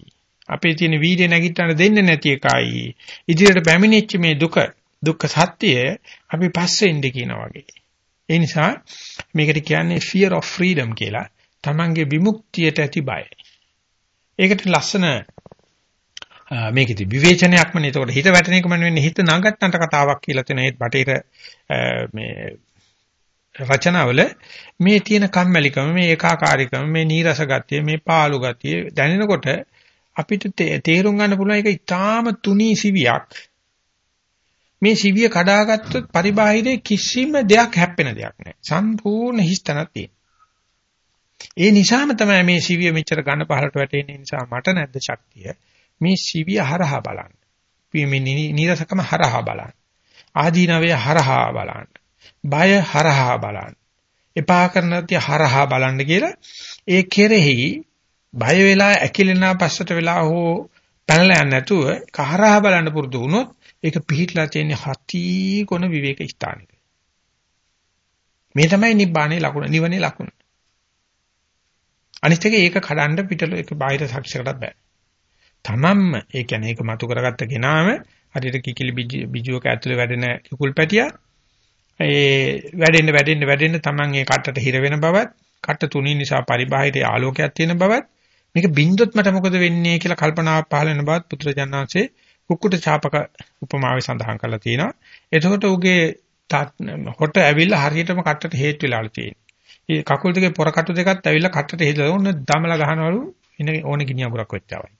අපේ තියෙන වීර්ය නැගිටන්න දෙන්නේ නැති එකයි. ඉදිරියට පැමිණිච්ච මේ දුක දුක්ඛ සත්‍යය අපි පස්සේ ඉන්න කියනවා වගේ. ඒ නිසා මේකට කියන්නේ fear of freedom කියලා. Tamange විමුක්තියට ඇති බය. ඒකට ලස්සන මේකෙදි විවේචනයක්ම නේ. ඒකට හිත වැටෙන එකම නෙවෙයි හිත නගත්තන්ට කතාවක් කියලා තියෙන ඒ බටේර මේ රචනාවල මේ තියෙන කම්මැලිකම මේ ඒකාකාරීකම මේ නීරස ගතිය මේ පාළු ගතිය දැනෙනකොට අපිට තේරුම් ගන්න පුළුවන් ඒක ඊටාම තුනී සිවියක් මේ සිවිය කඩාගත්තොත් පරිබාහිරේ කිසිම දෙයක් හැප්පෙන දෙයක් නැහැ සම්පූර්ණ හිස්තනක් තියෙන ඒ නිසාම තමයි මේ සිවිය මෙච්චර ගන්න පහලට වැටෙන්නේ නිසා මට නැද්ද ශක්තිය මේ සිවිය හරහා බලන්න. මේ නීරසකම හරහා බලන්න. ආදීනවය හරහා බලන්න. බය හරහා බලන්න. එපා කරන තිය හරහා බලන්න කියලා ඒ කෙරෙහි බය වෙලා ඇකිලෙනා පස්සට වෙලා හෝ පැනලා යන්නේ නැතුව කහරහා බලන්න පුරුදු වුණොත් ඒක පිහිట్లా තියෙන හති කොන විවේක ස්ථානික. මේ තමයි නිබ්බානේ ලකුණ නිවනේ ලකුණ. අනිත් එක ඒක කඩන්න පිටල ඒක බාහිර සාක්ෂියකටත් බෑ. තමන්ම ඒ කියන්නේ ඒක මතු කරගත්ත කෙනාම හරියට කිකිලි බිජුවක ඇතුලේ වැඩෙන කිකුල් පැටියා ඒ වැඩෙන්න වැඩෙන්න වැඩෙන්න තමන් ඒ කටට හිර වෙන බවත් කට තුනී නිසා පරිබාහිර ආලෝකයක් තියෙන බවත් මේක බින්දොත් මට මොකද වෙන්නේ කියලා කල්පනාවක් පහළ වෙන බවත් පුත්‍රජානන්සේ කුක්කුට ඡාපක උපමාවේ සඳහන් කරලා තියෙනවා. එතකොට උගේ හොට ඇවිල්ලා හරියටම කටට හේතු වෙලාලු තියෙනවා. ඒ කකුල් දෙකේ පොර කටු දෙකත් ඇවිල්ලා කටට හේදලා ඕන දමලා ගහනවලු ඉන ඕනේ ගිනිය අඟුරක් වෙච්චාවයි.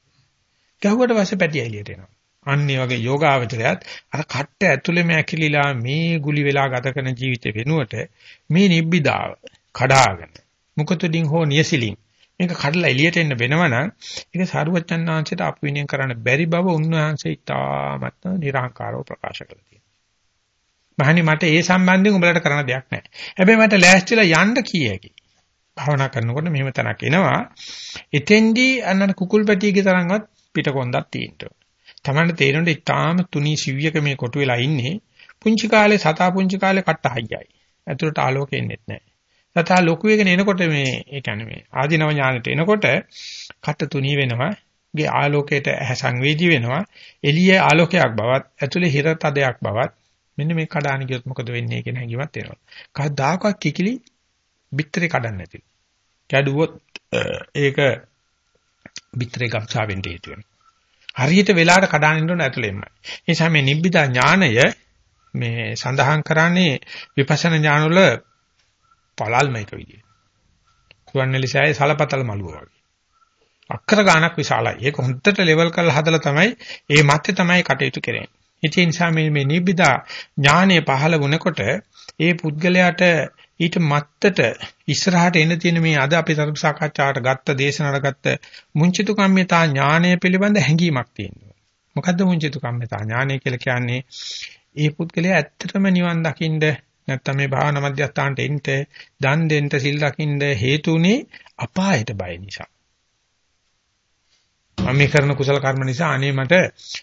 ගැහුවට පස්සේ පැටි එළියට එනවා. අන්න ඒ වගේ යෝගාවචරයත් අර කට්ට ඇතුළේම ඇකිලිලා මේ ගුලි වෙලා ගත කරන ජීවිතේ වෙනුවට මේ නිබ්බිදාව කඩාගෙන මුකතුඩින් හෝ නියසිලින් මේක කඩලා එළියට එන්න වෙනවනම් ඒක සාරුවච්චන් ආංශයට අප විනය කරන්න බැරි බව උන්වහන්සේ ඉතාමත් නිර්ආකාරව ප්‍රකාශ කළා තියෙනවා. මහනි මට ඒ සම්බන්ධයෙන් උඹලට කරන්න දෙයක් නැහැ. හැබැයි මට ලෑස්තිලා යන්න කීයකි. භාවනා කරනකොට මෙහෙම තැනක් එනවා. එතෙන්දී අන්න කුකුල් පැටියගේ තරම්වත් පිටකොන්දක් තියෙනවා. තමන්ට තේරෙන්නේ ඉතාලම තුනී සිවියක මේ කොටු වෙලා ඉන්නේ. පුංචි කාලේ සතා පුංචි කාලේ කට්ට හයියයි. ඇතුළට ආලෝකෙ එන්නේ නැහැ. සතා ලොකු වෙගෙන එනකොට මේ ඒ කියන්නේ මේ ආධිනව ඥානෙට එනකොට කට්ට තුනී වෙනවා. ගේ ආලෝකයට ඇහැ සංවේදී වෙනවා. එළියේ ආලෝකයක් බවත් ඇතුලේ හිර තදයක් බවත් මෙන්න මේ කඩාන කියොත් මොකද වෙන්නේ කියන හැඟීමක් එනවා. කවදාකවත් කිකිලි බිත්තරේ කඩන්නේ නැතිලු. කැඩුවොත් ඒක බිත්‍රේ ගම්සා වෙන්න හේතු වෙනවා. හරියට වෙලාවට කඩානින්න ඕන ඇතුළෙන්මයි. ඒ නිසා මේ නිබ්බිදා ඥානය මේ සඳහන් කරන්නේ විපස්සනා ඥාන වල පළල්ම එක විදියට. කුවන්වැලිසෑයේ සලපතල මළුව වගේ. අක්කර ගානක් විශාලයි. ඒක හොඳට ලෙවල් කරලා හදලා තමයි ඒ මැත්තේ තමයි කටයුතු කරන්නේ. ඒ නිසා මේ මේ නිබ්බිදා ඥානය පහළ වුණකොට ඒ පුද්ගලයාට ඊට මත්තට ඉස්සරහට එන තියෙන මේ අද අපි සර්ව සාකච්ඡාවට ගත්ත දේශනාවට ගත්ත මුංචිතු කම්මිතා ඥානය පිළිබඳ හැඟීමක් තියෙනවා. මොකද්ද මුංචිතු කම්මිතා ඥානය කියලා කියන්නේ? ඒ පුද්ගලයා ඇත්තටම නිවන් දකින්න නැත්තම් මේ භාවනා මධ්‍යස්ථානට එන්න, දන් දෙන්න, සිල් රකින්න හේතුුනේ අපායට බය නිසා. මම මේ කරන කුසල කර්ම නිසා අනේ මට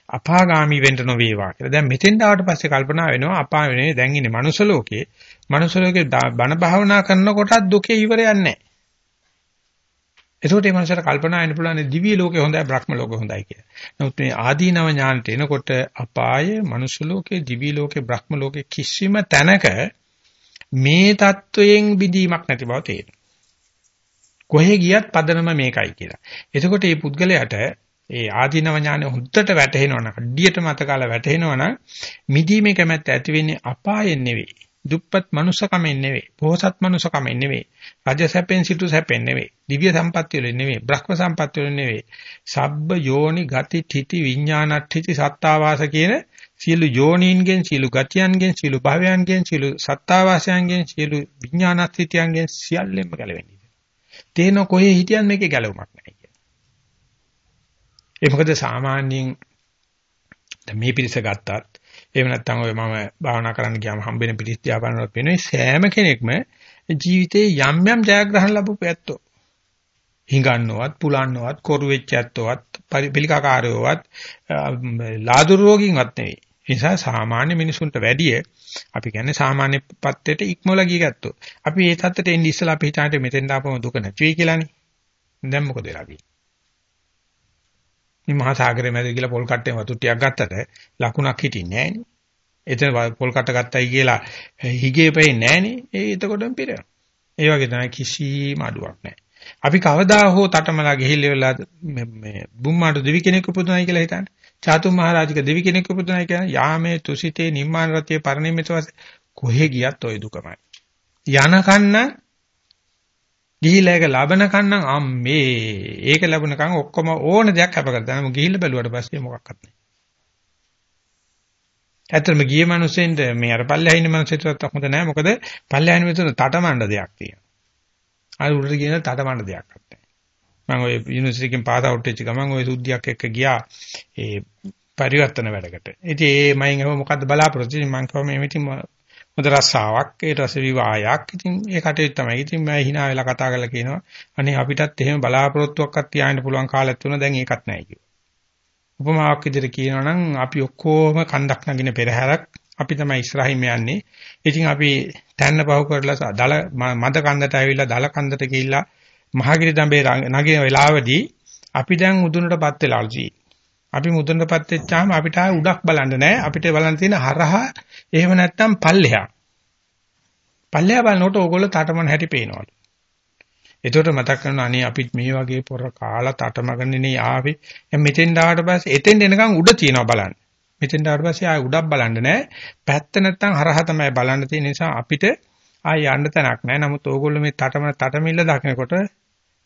අපාගාමි වෙන්න නොවේවා කියලා. දැන් මෙතෙන් ආවට පස්සේ කල්පනා වෙනවා අපා වෙනේ දැන් ඉන්නේ මනුස්ස ලෝකේ. මනුස්ස ලෝකේ බණ භාවනා කරනකොටත් දුකේ ඉවරයක් නැහැ. එතකොට මේ මනසට කල්පනා වෙන්න පුළුවන් දිව්‍ය ලෝකේ හොඳයි බ්‍රහ්ම ලෝකේ හොඳයි කියලා. නමුත් මේ ආදීනව ඥානට එනකොට අපාය, මනුෂ්‍ය ලෝකේ, දිව්‍ය ලෝකේ, බ්‍රහ්ම ලෝකේ කිසිම තැනක මේ தত্ত্বයෙන් බිඳීමක් නැති බව තේරෙනවා. කොහේ ගියත් පදනම මේකයි කියලා. එතකොට මේ පුද්ගලයාට ඒ ආදීනව ඥානෙ හුද්දට වැටහෙනවනම්, අඩියට මතකාලා වැටහෙනවනම් මිදීමේ කැමැත්ත ඇති වෙන්නේ අපායෙන් නෙවෙයි. දුප්පත් මනුස්සකමෙන් නෙවෙයි. පොහසත් මනුස්සකමෙන් නෙවෙයි. රජ සැපෙන් සිටු සැපෙන් නෙවෙයි. දිව්‍ය සම්පත්තිය වලින් නෙවෙයි. බ්‍රහ්ම සම්පත්තිය වලින් නෙවෙයි. සබ්බ යෝනි ගති තිති විඥානට්ඨිති සත්තාවාස කියන සියලු යෝනීන්ගෙන් සියලු ගතියන්ගෙන් සියලු භවයන්ගෙන් සියලු සත්තාවාසයන්ගෙන් සියලු විඥානස්ථිතියන්ගෙන් සියල්ලෙම ගැලවෙන්නේ. තේන කොහේ හිටියත් මේකේ ගැලවුමක් නැහැ කියන. ඒ මොකද සාමාන්‍යයෙන් මේ පිරිස ගත්තත් එහෙම නැත්නම් ඔය මම භාවනා කරන්න ගියාම හම්බෙන පිරිස් දිහා බලනකොට පේනවා සෑම කෙනෙක්ම ජීවිතේ යම් යම් ජයග්‍රහණ ලැබපු ඇත්තෝ. හිඟන්නවත්, පුලන්නවත්, කොරු වෙච්ච ඇත්තෝවත්, පිළිකාකාරයෝවත්, ලාදුර රෝගින්වත් නෙවෙයි. ඒ නිසා සාමාන්‍ය මිනිසුන්ට වැඩිය අපි කියන්නේ සාමාන්‍ය පත්ත්වයට ඉක්මවලා ගිය ගැත්තෝ. අපි මේ தත්තට එන්නේ ඉස්සලා අපි හිතාට මෙතෙන් ආපම දුක නැති වෙයි කියලානේ. දැන් මොකද වෙලා තියෙන්නේ? මේ මහා සාගරයේ මැද කියලා පොල් කට්ටේ වතු ටිකක් ගත්තට ලකුණක් හිටින්නේ නැහනේ. එතන පොල් කට්ට ගත්තයි කියලා හිගේ පෙන්නේ නැහනේ. ඒ එතකොටම පිරෙනවා. ඒ වගේ තමයි කිසිම අඩුවක් නැහැ. අපි කවදා හෝ තටමලා ගිහිල්ලා මේ බුම්මාට දෙවි කෙනෙක් උපදිනයි කියලා හිතන්නේ. චාතුම් මහරජික දෙවි කෙනෙක් උපදිනයි කියන්නේ යාමේ තුසිතේ නිම්මාන රතිය පරිණිමිත වශයෙන් කොහෙ ගියත් ওই දුකමයි. යන කන්න ගිහිලා ඒක ලබන කන්නම් අම්මේ ඒක ලැබුණකන් ඔක්කොම ඕන දෙයක් අපකරලා දැන් ගිහිල්ලා බැලුවට පස්සේ මොකක්වත් නැහැ. ඇත්තටම ගියේ මිනිස්සෙන්ට මේ අර පල්ලෙහා ඉන්න මිනිස්සුන්ට හොඳ නැහැ මොකද පල්ලෙහා ඉන්න මිනිස්සුන්ට තටමඬ දෙයක් තියෙනවා. අර උඩට කියන තටමඬ දෙයක් නැහැ. මම ওই යුනිවර්සිටි එකෙන් පාස් අවුට් වෙච්ච ගමන් ওই සුද්ධියක් එක්ක ගියා ඒ පරිවර්තන වැඩකට. ඉතින් ඒ මයින් අහුව මොකද්ද බලාපොරොත්තු වෙන්නේ මං කිව්වා මේ ඉතින් හොඳ රස්සාවක් ඒ රස විවාහයක්. ඉතින් ඒ කටයුත්ත තමයි. ඉතින් මම hina වෙලා කතා කරලා කියනවා අනේ අපිටත් එහෙම බලාපොරොත්තුවක්වත් තියාගෙන පුළුවන් කාලයක් තුන දැන් ඒකත් නැහැ කිව්වා. උපමාවක් විදිහට කියනවා නම් අපි ඔක්කොම කන්දක් නගින පෙරහැරක් අපි තමයි ඉස්සරහින් යන්නේ. ඉතින් අපි තැන්න පහු කරලා දල මද කන්දට ඇවිල්ලා දල කන්දට ගිහිල්ලා මහගිරි දඹේ නගින වෙලාවේදී අපි දැන් මුදුනටපත් වෙලාලු අපි මුදුනටපත් වෙච්චාම අපිට ආය උඩක් බලන්න නැහැ අපිට බලන්න තියෙන හරහා එහෙම නැත්නම් පල්ලෙහා. පල්ලෙහා බලනකොට ඕගොල්ලෝ තටමන හැටි පේනවලු. එතකොට මතක් කරනවා අනේ අපිත් මේ වගේ පොර කාලා තටමගන්නේ ආවේ. දැන් මෙතෙන් ඩාවට පස්සේ එතෙන් එනකන් උඩ තියනවා බලන්න. මෙතෙන් ඩාවට පස්සේ ආය උඩක් බලන්න නැහැ පැත්ත නැත්නම් හරහා තමයි බලන්න තියෙන නිසා අපිට ආය යන්න තැනක් නැහැ නමුත් ඕගොල්ලෝ මේ තටමන තටමිල්ල දකිනකොට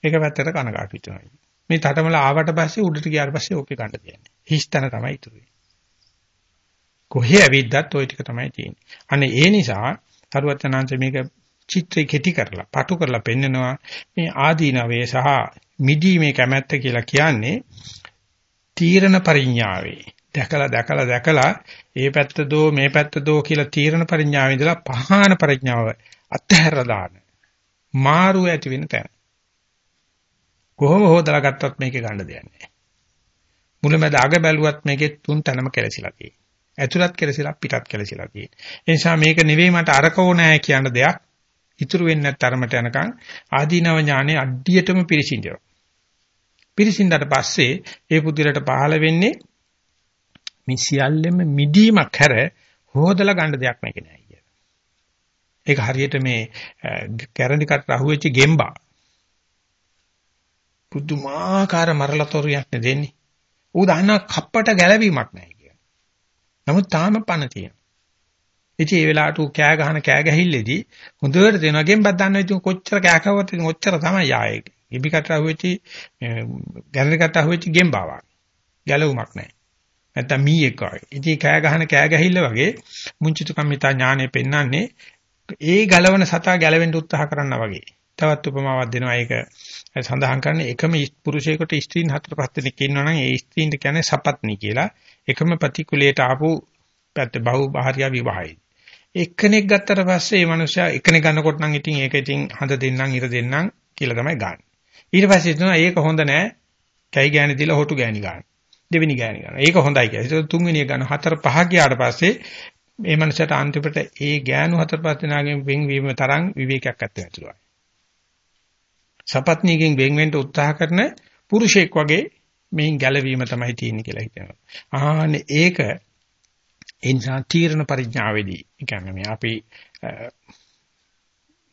ඒක පැත්තට කනගාටු වෙනවා. මේ තටමල ආවට පස්සේ උඩට ගියාට පස්සේ ඕකේ ගන්න දෙන්නේ. හිස්තන තමයි ඉතුරු වෙන්නේ. කොහේ ඇවිද්දත් ওই ටික තමයි තියෙන්නේ. අනේ ඒ නිසා තරුවචනාංශ මේක චිත්‍රේ කෙටි කරලා, පටු කරලා පෙන්නනවා මේ ආදීනවේ සහ මිදීමේ කැමැත්ත කියලා කියන්නේ තීරණ පරිඥාවේ. දැකලා දැකලා දැකලා ඒ පැත්ත දෝ මේ පැත්ත දෝ කියලා තීරණ පරිඥාවේ ඉඳලා පහාන පරිඥාව අත්හැරලා දාන මාරු ඇති වෙන තැන. කොහොම හොදලා ගත්තත් මේකේ ගන්න දෙයක් නැහැ. මුලමෙද අග බැලුවත් මේකේ තුන් තැනම කෙලසිලා තියෙනවා. ඇතුළත් කෙලසිලා පිටත් කෙලසිලා තියෙනවා. ඒ නිසා මේක නෙවෙයි මට අරක ඕනෑ කියන දෙයක් ඉතුරු වෙන්නේ නැත් තරමට යනකම් ආදීනව ඥානේ අඩියටම පිරිසිඳිනවා. පිරිසිඳට පස්සේ ඒ පුදුලට පහළ වෙන්නේ මේ සියල්ලෙම මිදීමක් හැර හොදලා ගන්න දෙයක් මේක නෑ කියලා. ඒක හරියට මේ කැරණි කට රහුවෙච්ච ගෙම්බා පුදුමාකාර මරලතොරියක් නේ දෙන්නේ. ඌ දන්න කප්පට ගැලවීමක් නැහැ කියන. නමුත් තාම පණ තියෙනවා. ඉතින් ඒ වෙලාවට ඌ කෑ ගහන කෑ ගැහිල්ලේදී හොඳට දෙනවා ගෙම්බක් දන්නවා ඉතින් කොච්චර කෑ කවුවත් ඉතින් ඔච්චර තමයි ආයේ. ඉබිකට අහුවෙච්චි ගැරණිකට අහුවෙච්චි ගෙම්බාවක්. ගැලවුමක් නැහැ. නැත්තම් මීයක් වගේ. ඉතින් කෑ ගහන කෑ ගැහිල්ල වගේ මුංචිතු කම්මිතා ඥානෙ පෙන්වන්නේ ඒ ගලවන සතා ගැලවෙන්න උත්සාහ කරනවා වගේ. තවත් උපමාවක් දෙනවා ඒක සඳහන් කරන්නේ එකම පුරුෂයෙකුට ස්ත්‍රීන් හතර පහ දෙනෙක් ඉන්නවා නම් ඒ ස්ත්‍රීන්ට කියන්නේ සපත්නි කියලා. එකම ප්‍රතිකුලයට ආපු පැත්ත බහු භාර්යා විවාහයි. එක්කෙනෙක් ගත්තට පස්සේ මේ මනුස්සයා එක්කෙනෙක් ගන්නකොට නම් ඉතින් ඒක ඉතින් හඳ දෙන්නම් ඉර දෙන්නම් කියලා තමයි ගන්න. ඊට පස්සේ හිතනවා ඒක හොඳ නෑ. කයි ගෑණි දීලා හොටු ගෑණි ගන්න. දෙවෙනි ගෑණි ගන්න. ඒක හොඳයි කියලා. ඒක තුන්වෙනි එක ගන්න. හතර පහ ගියාට පස්සේ මේ මනුස්සයාට අන්තිමට ඒ ගෑනු හතර පහ දෙනාගෙන් වෙන්වීම තරම් විවේකයක් නැති වෙනවා. සපත්නීගෙන් වෙන් වෙන්න උත්සාහ කරන පුරුෂයෙක් වගේ මේන් ගැලවීම තමයි තියෙන්නේ කියලා හිතනවා. ආහනේ ඒක ඒ නිසා තීරණ පරිඥාවේදී ඒ කියන්නේ මේ අපි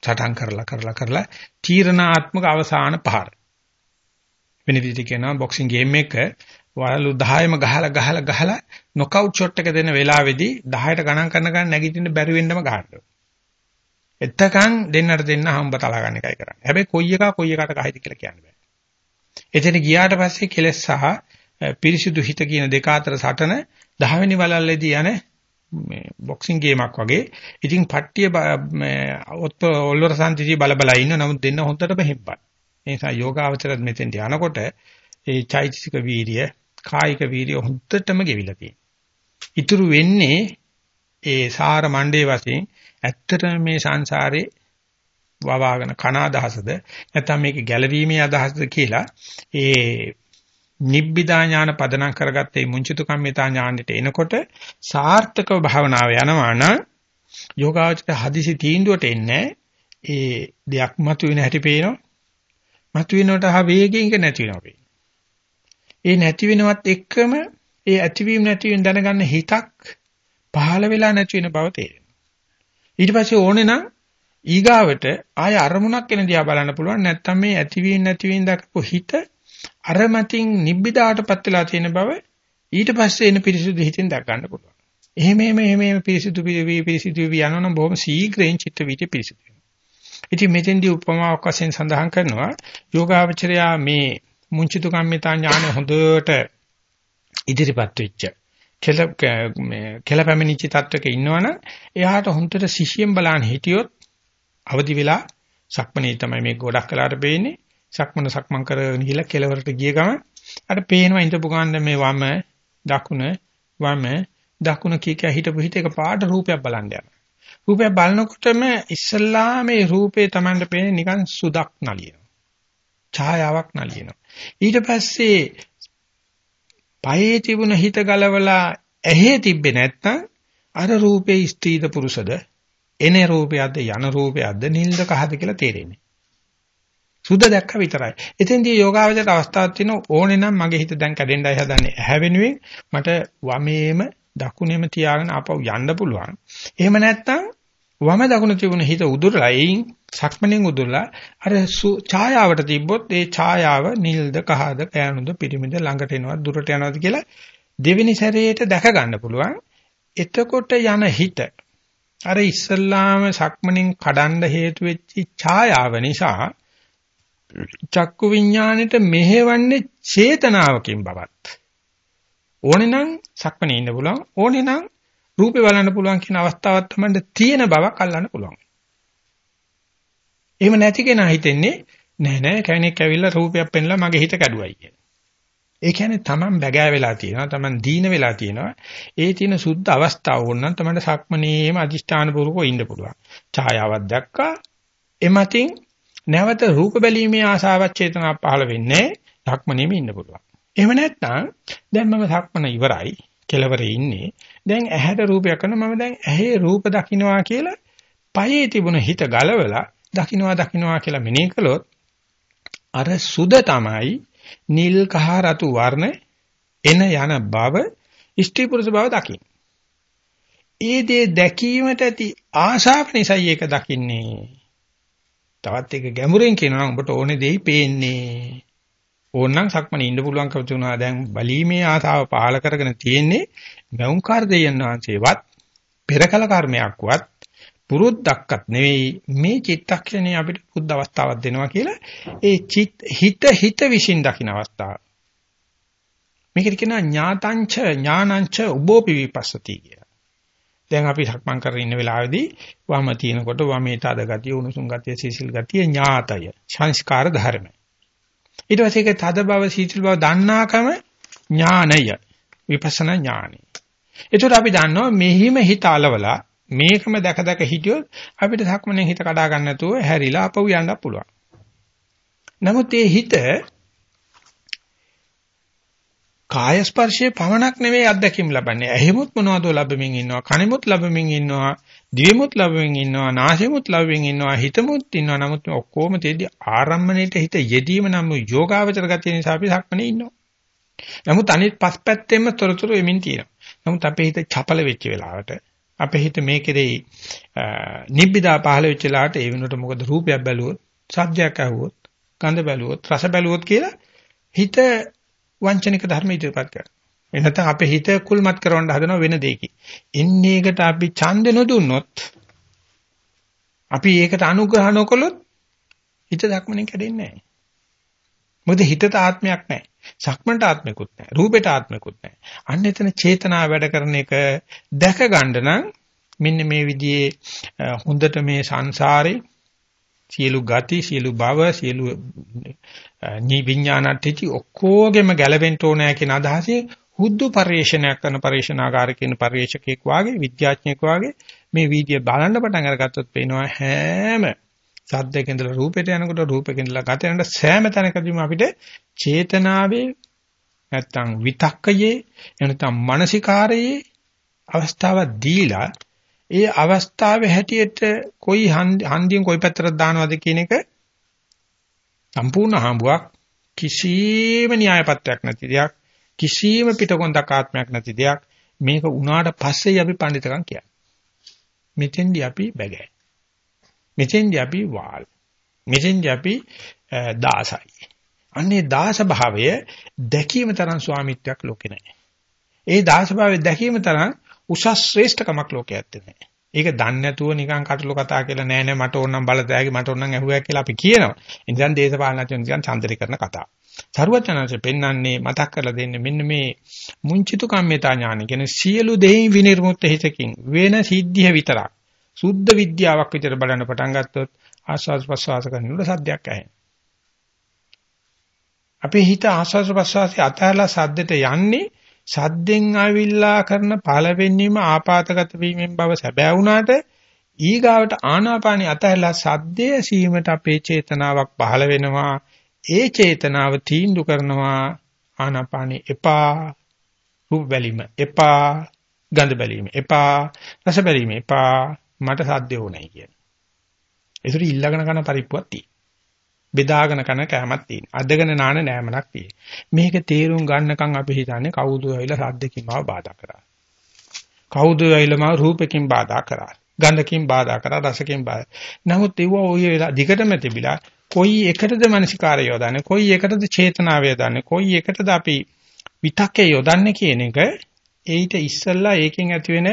සටන් කරලා කරලා කරලා තීරණාත්මක අවසාන පහර. වෙන විදිහට කියනවා බොක්සිං ගේම් එක වලලු 10ම ගහලා ගහලා ගහලා නොකවුට් ෂොට් එක දෙන වෙලාවේදී 10ට ගණන් කරන ගන්න නැගිටින්න බැරි වෙන්නම ගහන්න. එතකන් දෙන්නට දෙන්න හම්බ තලා ගන්න එකයි කරන්නේ. හැබැයි කොයි එකා කොයි එකට කහිද කියලා කියන්න බෑ. එතන ගියාට පස්සේ කෙලස් සහ පිරිසිදු හිත කියන දෙක අතර සටන 10 වෙනි වලල්ලේදී යන මේ බොක්සිං ගේමක් වගේ. ඉතින් පට්ටිය ඔත්ත ඔල්ලර සම්තිදී බල බල ඉන්න නමුත් දෙන්න හොන්දට බහෙම්පත්. ඒ නිසා යෝගාවචරත් මෙතෙන්ට යනකොට ඒ චෛතසික වීර්ය, කායික වීර්ය හොන්දටම ගෙවිලා තියෙනවා. ඉතුරු වෙන්නේ ඒ සාර මණ්ඩේ වශයෙන් ඇත්තටම මේ සංසාරේ වවාගෙන කන අදහසද නැත්නම් මේක ගැලවීමේ අදහසද කියලා ඒ නිබ්බිදා ඥාන පදනම් කරගත්තේ මුංචිතු කම්මිතා ඥානෙට එනකොට සාර්ථකව භාවනාව යනවා නම් යෝගාවචර හදිසි තීන්දුවට එන්නේ ඒ දෙයක් මතුවෙන හැටි පේනවා. මතුවෙනකොට හා වේගයෙන් නැති වෙනවා ඒ නැති වෙනවත් එක්කම ඒ ඇතිවීම නැතිවීම දැනගන්න හිතක් පහළ වෙලා නැති වෙන බව තේරෙනවා. ඊට පස්සේ ඕනේ නම් ඊගාවට ආය අරමුණක් වෙන දිහා බලන්න පුළුවන් නැත්නම් මේ ඇතිවීම නැතිවීම දක්වපු හිත අර මතින් නිබ්බිදාටපත් වෙලා තියෙන බව ඊට පස්සේ එන පිරිසුදු හිතෙන් දක් ගන්න පුළුවන්. එහෙම එහෙම එහෙම එහෙම පිරිසුදු පිරිසුදු යනවනම් බොහොම සීඝ්‍රයෙන් චිත්ත වීති පිරිසුදු වෙනවා. ඉතින් මෙතෙන්දී උපමාවක් වශයෙන් සඳහන් කරනවා යෝගාවචරයා මේ මුංචිතු කම්මිතා ඥාන හොඳට ඉදිරිපත් වෙච්ච කෙල මේ කෙල පැමිණිච්ච තත්වයක ඉන්නවනම් එයාට හොඳට සිහියෙන් බලන්න හිටියොත් අවදි වෙලා සක්මනේ තමයි මේ ගොඩක් කලාට පේන්නේ සක්මන සක්මන් කරගෙන ගිහලා කෙලවරට ගිය ගමන් අර පේනවා ඉඳපු ගන්න මේ වම දකුණ වම දකුණ කිය කිය හිටපු හිත එක පාට රූපයක් බලන්න යනවා. රූපයක් බලනකොටම ඉස්සල්ලා මේ රූපේ Tamanට පේන්නේ නිකන් සුදක් නලියනවා. ඡායාවක් නලියනවා. ඊට පස්සේ පයේ තිබුණ හිත ගලවලා ඇහි තිබ්බේ නැත්නම් අර රූපේ ස්ත්‍රීද පුරුෂද එන රූපයක්ද යන රූපයක්ද නිල්ද කහද කියලා තේරෙන්නේ. සුද්ධ දැක්ක විතරයි. එතෙන්දී යෝගාවචරයට අවස්ථාවක් තියෙන ඕනේ නම් මගේ හිත දැන් කැඩෙන්නයි හදන්නේ. ඇහැ වෙනුවෙන් මට වමේම දකුණේම තියාගෙන ආපහු යන්න පුළුවන්. එහෙම නැත්නම් වම දකුණ තිබුණ හිත උදුරලා එයින් සක්මණෙන් උදුරලා අර ඡායාවට තිබ්බොත් ඒ ඡායාව නිල්ද කහද කෑනුද පිරිමිද ළඟට එනවද දුරට යනවද කියලා දෙවෙනි සැරේට දැක ගන්න පුළුවන්. එතකොට යන හිත අර ඉස්සල්ලාම සක්මණෙන් කඩන්න හේතු වෙච්ච ඡායාව නිසා චක්කු විඥාණයට මෙහෙවන්නේ චේතනාවකින් බවත්. ඕනේ නම් සක්මණේ ඉන්න පුළුවන්. ඕනේ නම් රූපේ බලන්න පුළුවන් කියන අවස්ථාවක් තමයි තියෙන බවක් අල්ලන්න පුළුවන්. එහෙම නැති කෙනා හිතන්නේ නෑ නෑ කෙනෙක් ඇවිල්ලා රූපයක් පෙන්ලා මගේ හිත කැඩුවයි කියන. ඒ කියන්නේ Taman බැගෑ වෙලා තියෙනවා Taman දීන වෙලා තියෙනවා. ඒ තියෙන සුද්ධ අවස්ථාව ඕනනම් Taman සක්මනේම අදිෂ්ඨාන පුරුකෝ ඉන්න පුළුවන්. ඡායාවක් දැක්කා එමතින් නැවත රූප බැලීමේ ආසාවක් චේතනාවක් පහළ වෙන්නේ සක්මනේම ඉන්න පුළුවන්. එහෙම නැත්නම් දැන් මම සක්මන ඉවරයි කෙලවරේ ඉන්නේ. දැන් ඇහැට රූපයක් කරන මම දැන් ඇහි රූප දකින්නවා කියලා පයේ තිබුණ හිත ගලවලා දකින්නවා දකින්නවා කියලා මෙනෙහි කළොත් අර සුද තමයි නිල් කහ රතු වර්ණ එන යන බව ඉෂ්ටි පුරුෂ බව දකින්න. ඒ දේ දැකීමට ඇති ආශාව නිසායි ඒක දකින්නේ. තවත් එක ගැඹුරෙන් කියනවා උඹට ඕනේ දෙයි පේන්නේ. ඕනනම් සක්මනේ ඉන්න පුළුවන්කම තුනා දැන් බලීමේ ආසාව පහල කරගෙන තියෙන්නේ මෞංකාර දෙයයන් වහන්සේවත් පෙරකල කර්මයක්වත් පුරුද්දක්වත් නෙවෙයි මේ චිත්තක්ෂණේ අපිට බුද්ධ අවස්ථාවක් දෙනවා කියලා ඒ චිත් හිත හිත විශ්ින් දකින්න අවස්ථාව. මේකට කියනවා ඥාතංච ඥානංච උබෝපි විපස්සති කියලා. දැන් අපි සක්මන් කරගෙන ඉන්න වෙලාවේදී වම තිනකොට වමේ තද ගතිය, උණුසුම් ගතිය, සීසිල් ගතිය ඥාතය. සංස්කාර ධර්ම. ඊට පස්සේ ඒක තද බව, සීසිල් බව දන්නාකම ඥානය. විපස්සනා ඥානයි. ඒකට අපි දන්නවා මෙහිම හිත అలවලා මේකම දැක දැක හිටියොත් අපිට සක්මනේ හිත කඩා ගන්න නැතුව හැරිලා අපව යන්න පුළුවන්. නමුත් මේ හිත කාය ස්පර්ශයේ පමණක් නෙවෙයි අත්දැකීම් ලබන්නේ. ඇහිමුත් මොනවද ලැබෙමින් ඉන්නවා, කනෙමුත් ලැබෙමින් ඉන්නවා, දිවෙමුත් ලැබෙමින් ඉන්නවා, නාසෙමුත් ලැබෙමින් ඉන්නවා, හිතමුත් ඉන්නවා. නමුත් ඔක්කොම තේදී ආරම්මණයට හිත යෙදීම නම් යෝගාවචර ගතිය නිසා අපි සක්මනේ ඉන්නවා. නමුත් අනිත් පස් පැත්තෙම තොරතුරු එමින් තියෙනවා. නමුත් අපේ හිත චපල වෙච්ච වෙලාවට අපේ හිත මේ කෙරෙහි නිබ්බිදා පහළ වෙච්ච වෙලාවට ඒ වෙනකොට මොකද රූපයක් බැලුවොත්, ශබ්දයක් අහුවොත්, ගඳ බැලුවොත්, රස බැලුවොත් කියලා හිත වංචනික ධර්ම ඉදිරිපත් කරනවා. එනතන අපේ හිත කුල්මත් කරවන්න හදන වෙන දෙයකින්. එන්නේ එකට අපි ඡන්ද නොදුන්නොත් අපි ඒකට අනුග්‍රහ නොකළොත් හිත ධක්මනේ කැඩෙන්නේ නැහැ. මොකද හිතට ආත්මයක් නැහැ. සක්මන්ට ආත්මයක්වත් නැහැ. රූපෙට ආත්මයක්වත් නැහැ. අන්න එතන චේතනාව වැඩ කරන එක දැක ගන්න නම් මෙන්න මේ විදිහේ හොඳට මේ සංසාරේ සියලු ගති සියලු භව සියලු නී විඥානට්ටි ඔක්කොගෙම ගැලවෙන්න ඕනෑ කියන අදහසේ හුදු පරිශ්‍රණයක් කරන පරිශ්‍රණාකාර කියන පරිශ්‍රකෙක් වාගේ විද්‍යාඥයෙක් වාගේ මේ වීඩියෝ බලන්න පටන් අරගත්තොත් පේනවා හැම සද්දක ඉඳලා රූපෙට යනකොට රූපෙක ඉඳලා ගත යනකොට සෑම තැනකදීම අපිට චේතනාවේ නැත්තම් විතක්කයේ එනතම් මානසිකාරයේ අවස්ථාවක් දීලා ඒ අවස්ථාවේ හැටියට කොයි හන්දියෙන් කොයි පැත්තට දානවද කියන එක සම්පූර්ණ හාඹුවක් කිසිම න්‍යායපත්‍යක් නැති දෙයක් කිසිම පිටකොන්දක් ආත්මයක් නැති දෙයක් මේක උනාට පස්සේ අපි පඬිතකම් කියන්නේ මෙතෙන්දී අපි බැගෑ මෙතෙන්දී අපි වාල් මෙතෙන්දී අපි දාසයි අන්නේ දාස භාවය දැකීම තරම් ස්වාමිත්වයක් ලෝකේ නැහැ ඒ දාස භාවය දැකීම තරම් උසස් ශ්‍රේෂ්ඨකමක් ලෝකයේ ඇත්තේ නැහැ. ඒක දන්නේ නැතුව නිකන් කටළු කතා කියලා නෑ නෑ මට ඕනම් බලතෑගි මට ඕනම් ඇහුවා කියලා අපි කියනවා. ඉතින් දේශපාලනඥයෝ නිකන් චන්දරි කරන කතා. සරුවචනanse පෙන්වන්නේ මතක් කරලා දෙන්නේ මෙන්න මේ මුංචිතු කම්මිතා ඥාන කියන සියලු දෙයින් විනිර්මුක්ත හිතකින් වෙන සිද්ධිය විතරක්. සුද්ධ විද්‍යාවක් විතර බලන්න පටන් ගත්තොත් ආස්වාද ප්‍රසවාස කරනකොට සද්දයක් ඇහෙනවා. අපේ හිත ආස්වාද ප්‍රසවාසයේ අතහැරලා සද්දට යන්නේ සද්දෙන් ආවිල්ලා කරන පළවෙනිම ආපాతගත වීමෙන් බව සැබෑ වුණාට ඊගාවට ආනාපානිය අතහැරලා සද්දයේ සීමට අපේ චේතනාවක් පහළ වෙනවා ඒ චේතනාව තීන්දුව කරනවා ආනාපානිය එපා රූප බැලීම එපා ගඳ බැලීම එපා රස බැලීම එපා මට සද්ද ඕනයි කියන. ඒසුරි ඊළඟන කන පරිප්පුවක් තියෙනවා. බෙදාගෙන කන කෑමක් තියෙන. අදගෙන නාන නෑමනක් තියෙන. මේක තේරුම් ගන්නකම් අපි හිතන්නේ කවුද ඇවිල්ලා සද්දකින් මාව බාධා කරා. කවුද ඇවිල්ලා මාව රූපකින් බාධා කරා. ගන්ධකින් බාධා කරා රසකින් බාධා. නමුත් ඒව ඔය වෙලා දිගටම තිබිලා කොයි එකටද මනසිකාරය යොදන්නේ? කොයි එකටද චේතනාව යොදන්නේ? කොයි එකටද අපි විතක්කේ යොදන්නේ කියන එක ඊට ඉස්සල්ලා ඒකෙන් ඇතිවෙන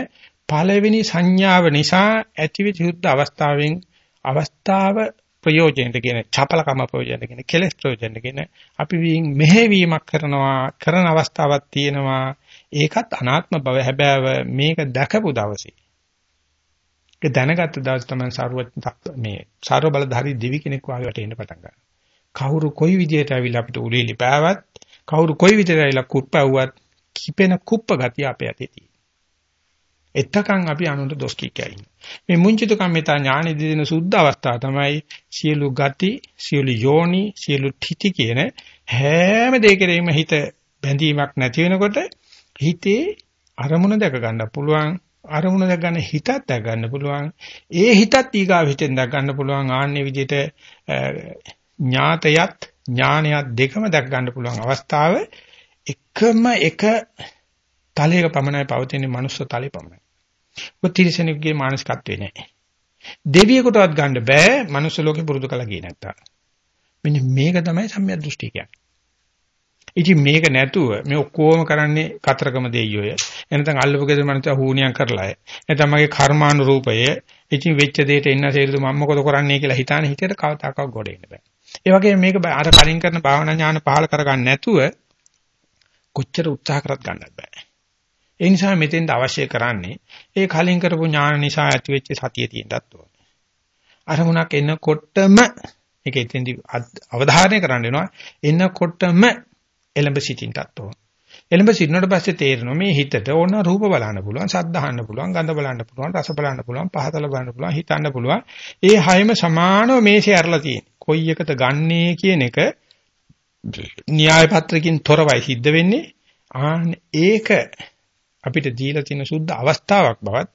පළවෙනි සංඥාව නිසා ඇතිවෙච්ච යුද්ධ අවස්ථාවෙන් අවස්ථාව ප්‍රයෝජනෙට කියන චපලකම ප්‍රයෝජනෙට කියන කෙලස් ප්‍රයෝජනෙට කියන අපි මෙහෙවීමක් කරනවා කරන අවස්ථාවක් තියෙනවා. ඒකත් අනාත්ම බව හැබෑව මේක දැකපු දවසේ. ඒක දැනගත්ත දවස් තමයි සාරවත් මේ සාරව බලධාරී දෙවි කෙනෙක් වාගේ වැටෙන්න පටන් ගන්නවා කවුරු කොයි විදියට ඇවිල්ලා අපිට උලීලි පෑවත් කවුරු කොයි විදියට ඇවිල්ලා කුප්පවුවත් කිපෙන කුප්ප ගතිය අපේ ඇතේ තියෙනවා එතකන් අපි අනුන්ට දොස් කිකයි. මේ මුංචිත කම්මිතා ඥානෙ දෙන සුද්ධ අවස්ථාව තමයි සියලු ගති, සියලු යෝනි, සියලු තිති කියන හැම දෙයකෙම හිත බැඳීමක් නැති වෙනකොට හිතේ අරමුණ දැක ගන්න පුළුවන්. අරමුණ දැක ගන්න හිතත් දැක ගන්න පුළුවන්. ඒ හිතත් ඊගාව හිතෙන් දැක ගන්න පුළුවන්. ආන්නේ විදිහට ඥාතයත් ඥානයත් දෙකම දැක ගන්න පුළුවන් අවස්ථාව එකම එක තලයක පමණයි පවතින මනුස්ස තලයේ පමණයි. ඔය තිරිසනෙකුගේ මානසිකත්වේ නැහැ. දෙවියෙකුටවත් ගන්න බෑ මනුස්ස ලෝකේ පුරුදු කළා කිය නැත්තම්. මෙන්න මේක තමයි සම්මිය දෘෂ්ටි කියන්නේ. ඉතින් මේක නැතුව මේ ඔක්කොම කරන්නේ කතරගම දෙයියෝය. එනතන් අල්ලපු ගෙදර මනුස්සයා හුණියම් කරලාය. නැත්නම් මගේ කර්මානුරූපය ඉතින් වෙච්ච දෙයට එන්න සේරුද මම මොකද කරන්නේ කියලා හිතාන හිතේට කවදාකවත් ගොඩ එන්න බෑ. ඒ වගේම මේක අර කලින් කරන භාවනා ඥාන පහල කරගන්න නැතුව කොච්චර උත්සාහ කරත් ගන්නත් බෑ. ඒ නිසා මෙතෙන්ට අවශ්‍ය කරන්නේ ඒ කලින් කරපු ඥාන නිසා ඇතිවෙච්ච සතිය තියෙන්නත් ඕනේ. අරමුණක් එනකොටම ඒක එතෙන්දි අවධාරණය කරන්න වෙනවා. එනකොටම එළඹ සිටින්නත් ඕනේ. එළඹ සිටිනකොට පස්සේ තේරෙනවා මේ හිතට ඕන රූප බලන්න පුළුවන්, ශබ්ද අහන්න පුළුවන්, ගන්ධ බලන්න පුළුවන්, රස බලන්න පුළුවන්, පහතල බලන්න පුළුවන්, හිතන්න පුළුවන්. ඒ හැම සමානව මේසේ ඇරලා තියෙන්නේ. කොයි එකද ගන්නේ කියන එක න්‍යාය පත්‍රකින් තොරවයි සිද්ධ වෙන්නේ. ආන ඒක අපිට දීලා තියෙන සුද්ධ අවස්ථාවක් බවත්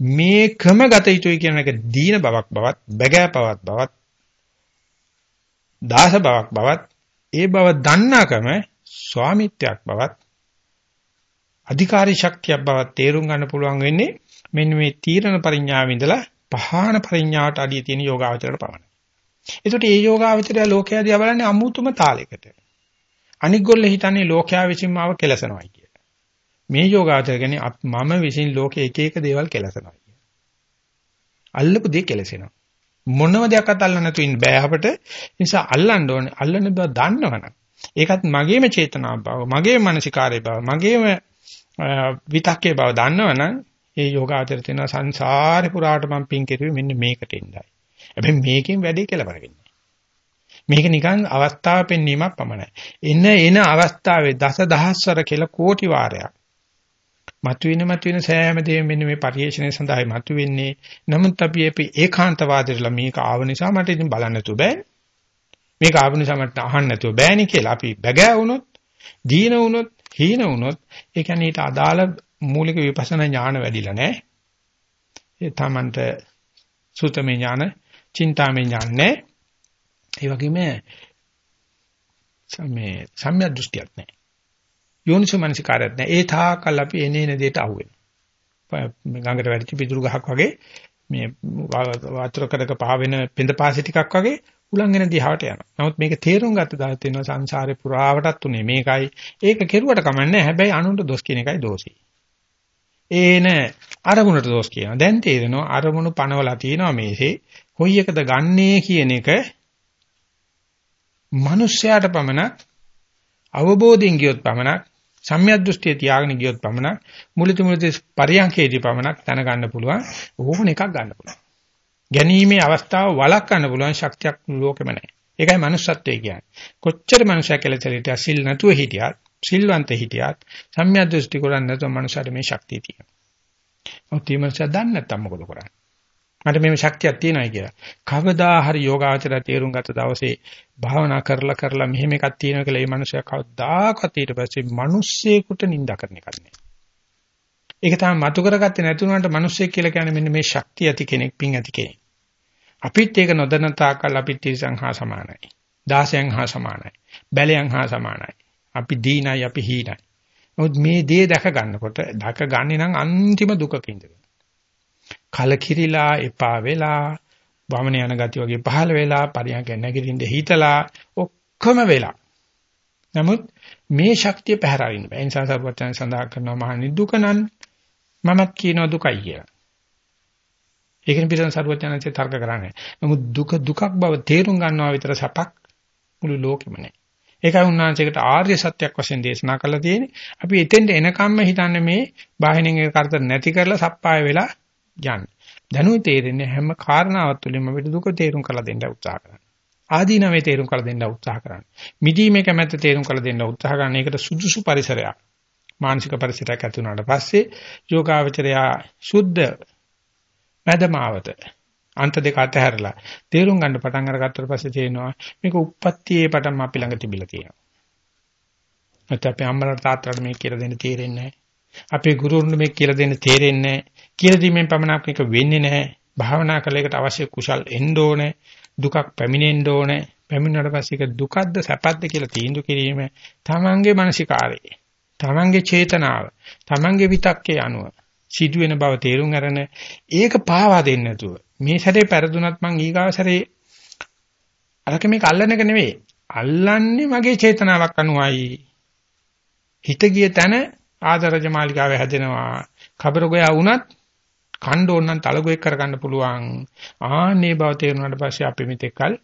මේකම ගත යුතුයි කියන එක දීන බවක් බවත් බැගෑ බවක් බවත් දාස බවක් බවත් ඒ බව දන්නාකම ස්වාමිත්වයක් බවත් අධිකාරී ශක්තියක් බවත් තේරුම් ගන්න පුළුවන් වෙන්නේ මෙන්න මේ තීරණ පරිඥාව ඉඳලා පහාන පරිඥාවට අඩිය තියෙන යෝගාවචරයට පමණයි. ඒකට මේ යෝගාවචරය ලෝකයා දිහා බලන්නේ අමුතුම තාලයකට. අනික් ගොල්ලෝ හිතන්නේ ලෝකයා විසින් මාව කෙලසනවායි කියලා. මේ යෝගාවචර කියන්නේ මම විසින් ලෝකේ එක එක දේවල් කෙලසනවා කියන. අල්ලපු දේ කෙලසෙනවා. මොනම දෙයක්වත් අල්ලන්න නැතුව ඉන්න බෑ අපට. නිසා අල්ලන්න ඕනේ. අල්ලන බව දන්නවනම් ඒකත් මගේම චේතනාව බව, මගේම මානසිකාරය බව, මගේම විතක්කේ බව දන්නවනම් ඒ යෝගාචර තියෙන සංසාරේ පුරාට මම පින් කෙරුවේ මෙන්න මේකට ඉඳයි. හැබැයි මේකෙන් වැඩේ කියලා බලගන්නේ. මේක නිකන් අවස්ථාව පෙන්වීමක් පමණයි. එන එන අවස්ථාවේ දස දහස්වර කියලා කෝටි වාරයක්. මතුවෙන මතුවෙන සෑම දෙයක්ම මෙන්න මේ පරිේශණය සඳහායි මතුවෙන්නේ. නමුත් අපි අපි ඒකාන්තවාදීලා මේක ආව නිසා මට ඉතින් බලන්න නැතුව බෑ. මේක ආව නිසා මට අහන්න නැතුව බෑනේ කියලා අපි බැගෑ වුණොත්, දීන වුණොත්, හීන වුණොත් ඒ කියන්නේ ඊට අදාළ මූලික විපස්සනා ඥාන වැඩිලා නැහැ. ඒ තමන්ට සුතමේ ඥාන, චින්තාමේ ඥාන නැහැ. ඒ වගේම මේ සම්‍යක් දෘෂ්ටියක් නැහැ. යෝනිසෝ මනසිකාරයක් නැහැ. ඒ තාකල් අපි එනේන දෙයට අහුවෙනවා. ගඟට වැටිච්ච පිටුරු ගහක් වගේ මේ වතුර කඩක පහ වෙන පෙඳ පාසි ටිකක් වගේ උලංගෙන දිහාට යනවා. නමුත් මේක තේරුම් ගත්ත දාත් වෙනවා සංසාරේ පුරාවටත් උනේ මේකයි. ඒක කෙරුවට කමන්නේ හැබැයි අනුන්ට දොස් කියන එකයි දෝෂي. ඒන අරමුණට දොස් කියනවා. දැන් තේරෙනවා අරමුණු පනවලා තියෙනවා මේසේ. කොයි එකද ගන්නේ කියන එක මිනිස්යාට පමණක් අවබෝධයෙන් ගියොත් පමණක් සම්‍යක් දෘෂ්ටිය තියාගෙන ගියොත් පමණක් මුලිත මුලිත පරියන්කේදී පමණක් දැනගන්න පුළුවන් ඕන එකක් ගන්න පුළුවන්. ගැනීමේ අවස්ථාව වළක්වන්න පුළුවන් ශක්තියක් ලෝකෙම නැහැ. ඒකයි manussත්වය කියන්නේ. කොච්චර මනුෂයා කියලා චලිතය සිල් නැතුව හිටියත්, සිල්වන්ත හිටියත්, සම්‍යක් දෘෂ්ටි කරන්නේ නැතුව මනුෂයාට මේ ශක්තිය තියෙනවා. ඔතී මනුෂයා දන්නේ නැත්තම් මොකද කරන්නේ? මට මේ ශක්තියක් තියෙනයි කියලා. කවදා හරි යෝගාචරය තේරුම් ගත්ත දවසේ භාවනා කරලා කරලා මෙහෙම එකක් තියෙනවා කියලා මේ මනුස්සයා කවදාකවත් ඊට පස්සේ මිනිස්සෙකුට නිඳා කරන එකක් නෑ. ඒක තමයි මතු කරගත්තේ නැති වුණාට මිනිස්සෙක් කියලා කියන්නේ මෙන්න මේ ශක්තිය ඇති කෙනෙක් පිං ඇති කෙනෙක්. අපිත් ඒක නොදන්න තාක්කල් අපිත් තිරසං හා සමානයි. දාසයන් හා සමානයි. බැලයන් හා සමානයි. අපි දීනයි අපි හීනයි. නමුත් මේ දේ දැක ගන්නකොට දැක ගන්නේ නම් අන්තිම දුකක ඉඳලා. කලකිරිලා එපා වෙලා වමන යන ගති වගේ පහළ වෙලා පරියන්ක නැගිටින්න හිතලා ඔක්කොම වෙලා. නමුත් මේ ශක්තිය පැහැර අරින්න බෑ. ඒ නිසා සර්වඥයන් සඳහන් කරනවා මහනි දුක නම් මමත් කියනවා දුකයි කියලා. ඒකෙන් පිටන සර්වඥයන්සේ තර්ක කරන්නේ. නමුත් දුක දුකක් බව තේරුම් ගන්නවා විතර සපක් මුළු ලෝකෙම නැහැ. ඒකයි උන්වහන්සේකට ආර්ය සත්‍යයක් වශයෙන් දේශනා කළා තියෙන්නේ. අපි එතෙන්ට එනකම්ම හිතන්නේ මේ බාහිරින් එක කරදර නැති කරලා සප්පාය වෙලා යන්නේ. දැනුයි තේරෙන්නේ හැම කාරණාවක් තුළින්ම අපිට දුක තේරුම් කරලා දෙන්න උත්සාහ කරනවා. ආදීනවේ තේරුම් කරලා දෙන්න උත්සාහ කරනවා. මිදීමේ කැමැත්ත තේරුම් කරලා දෙන්න උත්සාහ කරන එකට සුදුසු පරිසරයක්. මානසික පරිසරයක් ඇති වුණාට පස්සේ යෝගාවචරයා සුද්ධ මදමාවත අන්ත දෙක අතහැරලා තේරුම් ගන්න පටන් අරගත්තට පස්සේ තේනවා මේක උප්පත්තියේ පටන් අපි ළඟ තිබිලා තියෙනවා. නැත්නම් අපේ අම්මලා තාත්තලාට මේක කියලා දෙන්න තේරෙන්නේ නැහැ. අපේ ගුරුවරුන්ට මේක කියලා දෙන්න තේරෙන්නේ නැහැ. කියලා දීමෙන් පමණක් එක වෙන්නේ නැහැ. භාවනා කළ අවශ්‍ය කුසල් එන්න ඕනේ. දුකක් පැමිණෙන්න ඕනේ. පැමිණුණාට පස්සේ ඒක දුකක්ද සැපක්ද කියලා තීන්දුව කිරීම තමන්ගේ මානසිකාරේ. තමන්ගේ චේතනාව. තමන්ගේ විතක්කේ අනුව සිදුවෙන බව තේරුම් අරගෙන ඒක පාවා දෙන්නේ නැතුව මේ සැරේ පෙරදුනත් මං ඊගාව සැරේ අරක මේක අල්ලන එක නෙවෙයි. අල්ලන්නේ මගේ චේතනාවක් අනුවයි. හිත ගිය තැන ආදරජ මාලිකාවේ හැදෙනවා. කබර ගෝයා වුණත් කණ්ඩ ඕනනම් තලගොයක් කරගන්න පුළුවන්. ආන්නේ බව තේරුණාට පස්සේ අපි මෙතෙක්කල්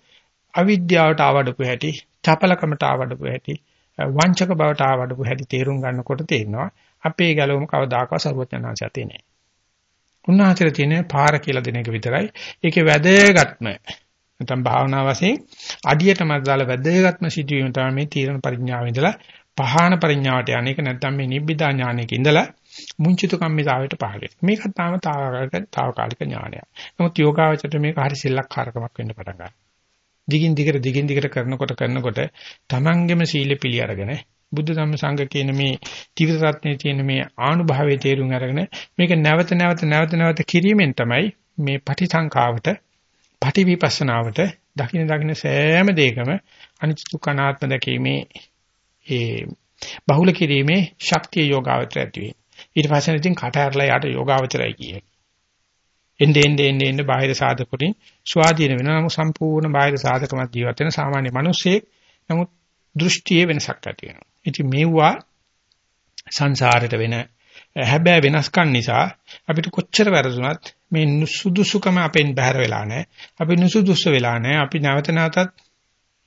අවිද්‍යාවට ආවඩපු හැටි, චපලකමට ආවඩපු හැටි, වංචක බවට ආවඩපු හැටි තේරුම් ගන්නකොට තේරෙනවා අපේ ගැලවම කවදාකවත් සරුවචනාංශය ඇතේ නැහැ. උන්වහන්සේට තියෙන පාර කියලා දෙන එක විතරයි. ඒකේ වැදගත්ම නැත්නම් භාවනා වශයෙන් අඩියටම දාලා වැදගත්ම සිදුවීම තමයි මේ තීරණ පරිඥාව ඉඳලා පහාන පරිඥාවට යන්නේක නැත්නම් මේ නිබ්බිදා ඥානයක ඉඳලා මුංචිත කම්මිතාවයට පහළ වෙනවා. මේක තාම తాවකාලික ඥානයක්. නමුත් යෝගාවචරයට මේක හරි සෙල්ලක්කාරකමක් වෙන්න පටන් ගන්නවා. දිගින් දිගට දිගින් දිගට කරනකොට කරනකොට තමන්ගෙම සීල පිළි අරගෙන බුද්ධ ධම්ම සංඝ කියන මේ ත්‍රිවිධ රත්නයේ තියෙන මේ ආනුභාවයේ තේරුම් අරගෙන මේක නැවත නැවත නැවත නැවත කිරීමෙන් තමයි මේ පටිසංඛාවට පටිවිපස්සනාවට දකින්න දකින්න සෑම දෙයකම අනිත්‍ය දුක්ඛනාත්ම දැකීමේ ඒ බහුල කිරීමේ ශක්තිය යෝගාවචර ඇති වෙන්නේ. ඊට පස්සේ ඉතින් කට ඇරලා යට යෝගාවචරයි කියේ. එnde ende ende ende බාහිර සාධකුලින් ස්වාධීන වෙනවා. නමුත් සම්පූර්ණ බාහිර සාධකමත් ජීවත් වෙන සාමාන්‍ය මිනිස්සෙක්. නමුත් දෘෂ්ටියේ වෙනසක් ඇති වෙනවා. ඉතින් මේවා සංසාරයට වෙන හැබැයි වෙනස්කම් නිසා අපිට කොච්චර වැරදුනත් මේ නුසුදුසුකම අපෙන් බැහැර වෙලා නැහැ. අපි නුසුදුසු වෙලා නැහැ. අපි නැවත නැවතත්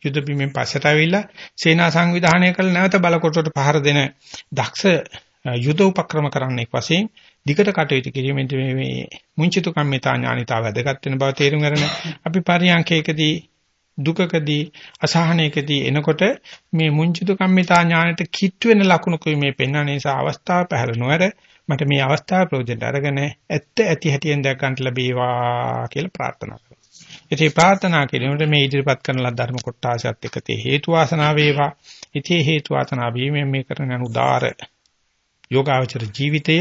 යුද බිමෙන් පස්සට ආවිල්ලා සේනා සංවිධානය කළ නැවත බලකොටට පහර දෙන දක්ෂ යුද උපක්‍රම කරන්නෙක් වශයෙන් දිගට කටයුතු කිරීමෙන් මේ මේ මුංචිතු කම්මිතා ඥානිතාව වැදගත් වෙන බව තේරුම් ගන්න අපි පරියන්කේකදී දුකකදී අසහනයකදී එනකොට මේ මුංචිතු කම්මිතා ඥානයට කිට් වෙන ලකුණු මේ පෙන්වන නිසා අවස්ථාව පැහැර නොවර මට මේ අවස්ථාව ප්‍රයෝජනට අරගෙන ඇත්ත ඇති හැටියෙන් දැක ගන්න ලැබේවා කියලා ප්‍රාර්ථනා කරනවා. ඉතින් ප්‍රාර්ථනා කිරීමට මේ ඉදිරිපත් කරන ලද ධර්ම කොටාසත් එක්ක තේ හේතු වාසනා වේවා. ඉතී හේතු වාසනා වීමෙන් මේ කරන අනුදාර යෝගාවචර ජීවිතය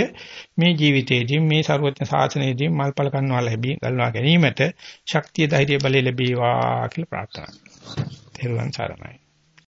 මේ ජීවිතයේදී මේ ਸਰවඥ ශාසනයේදී මල්පල කන්නවා ලැබී ගල්වා ගැනීමට ශක්තිය ධෛර්ය බලය ලැබේවා කියලා ප්‍රාර්ථනා කරනවා. තෙරුවන් සරණයි.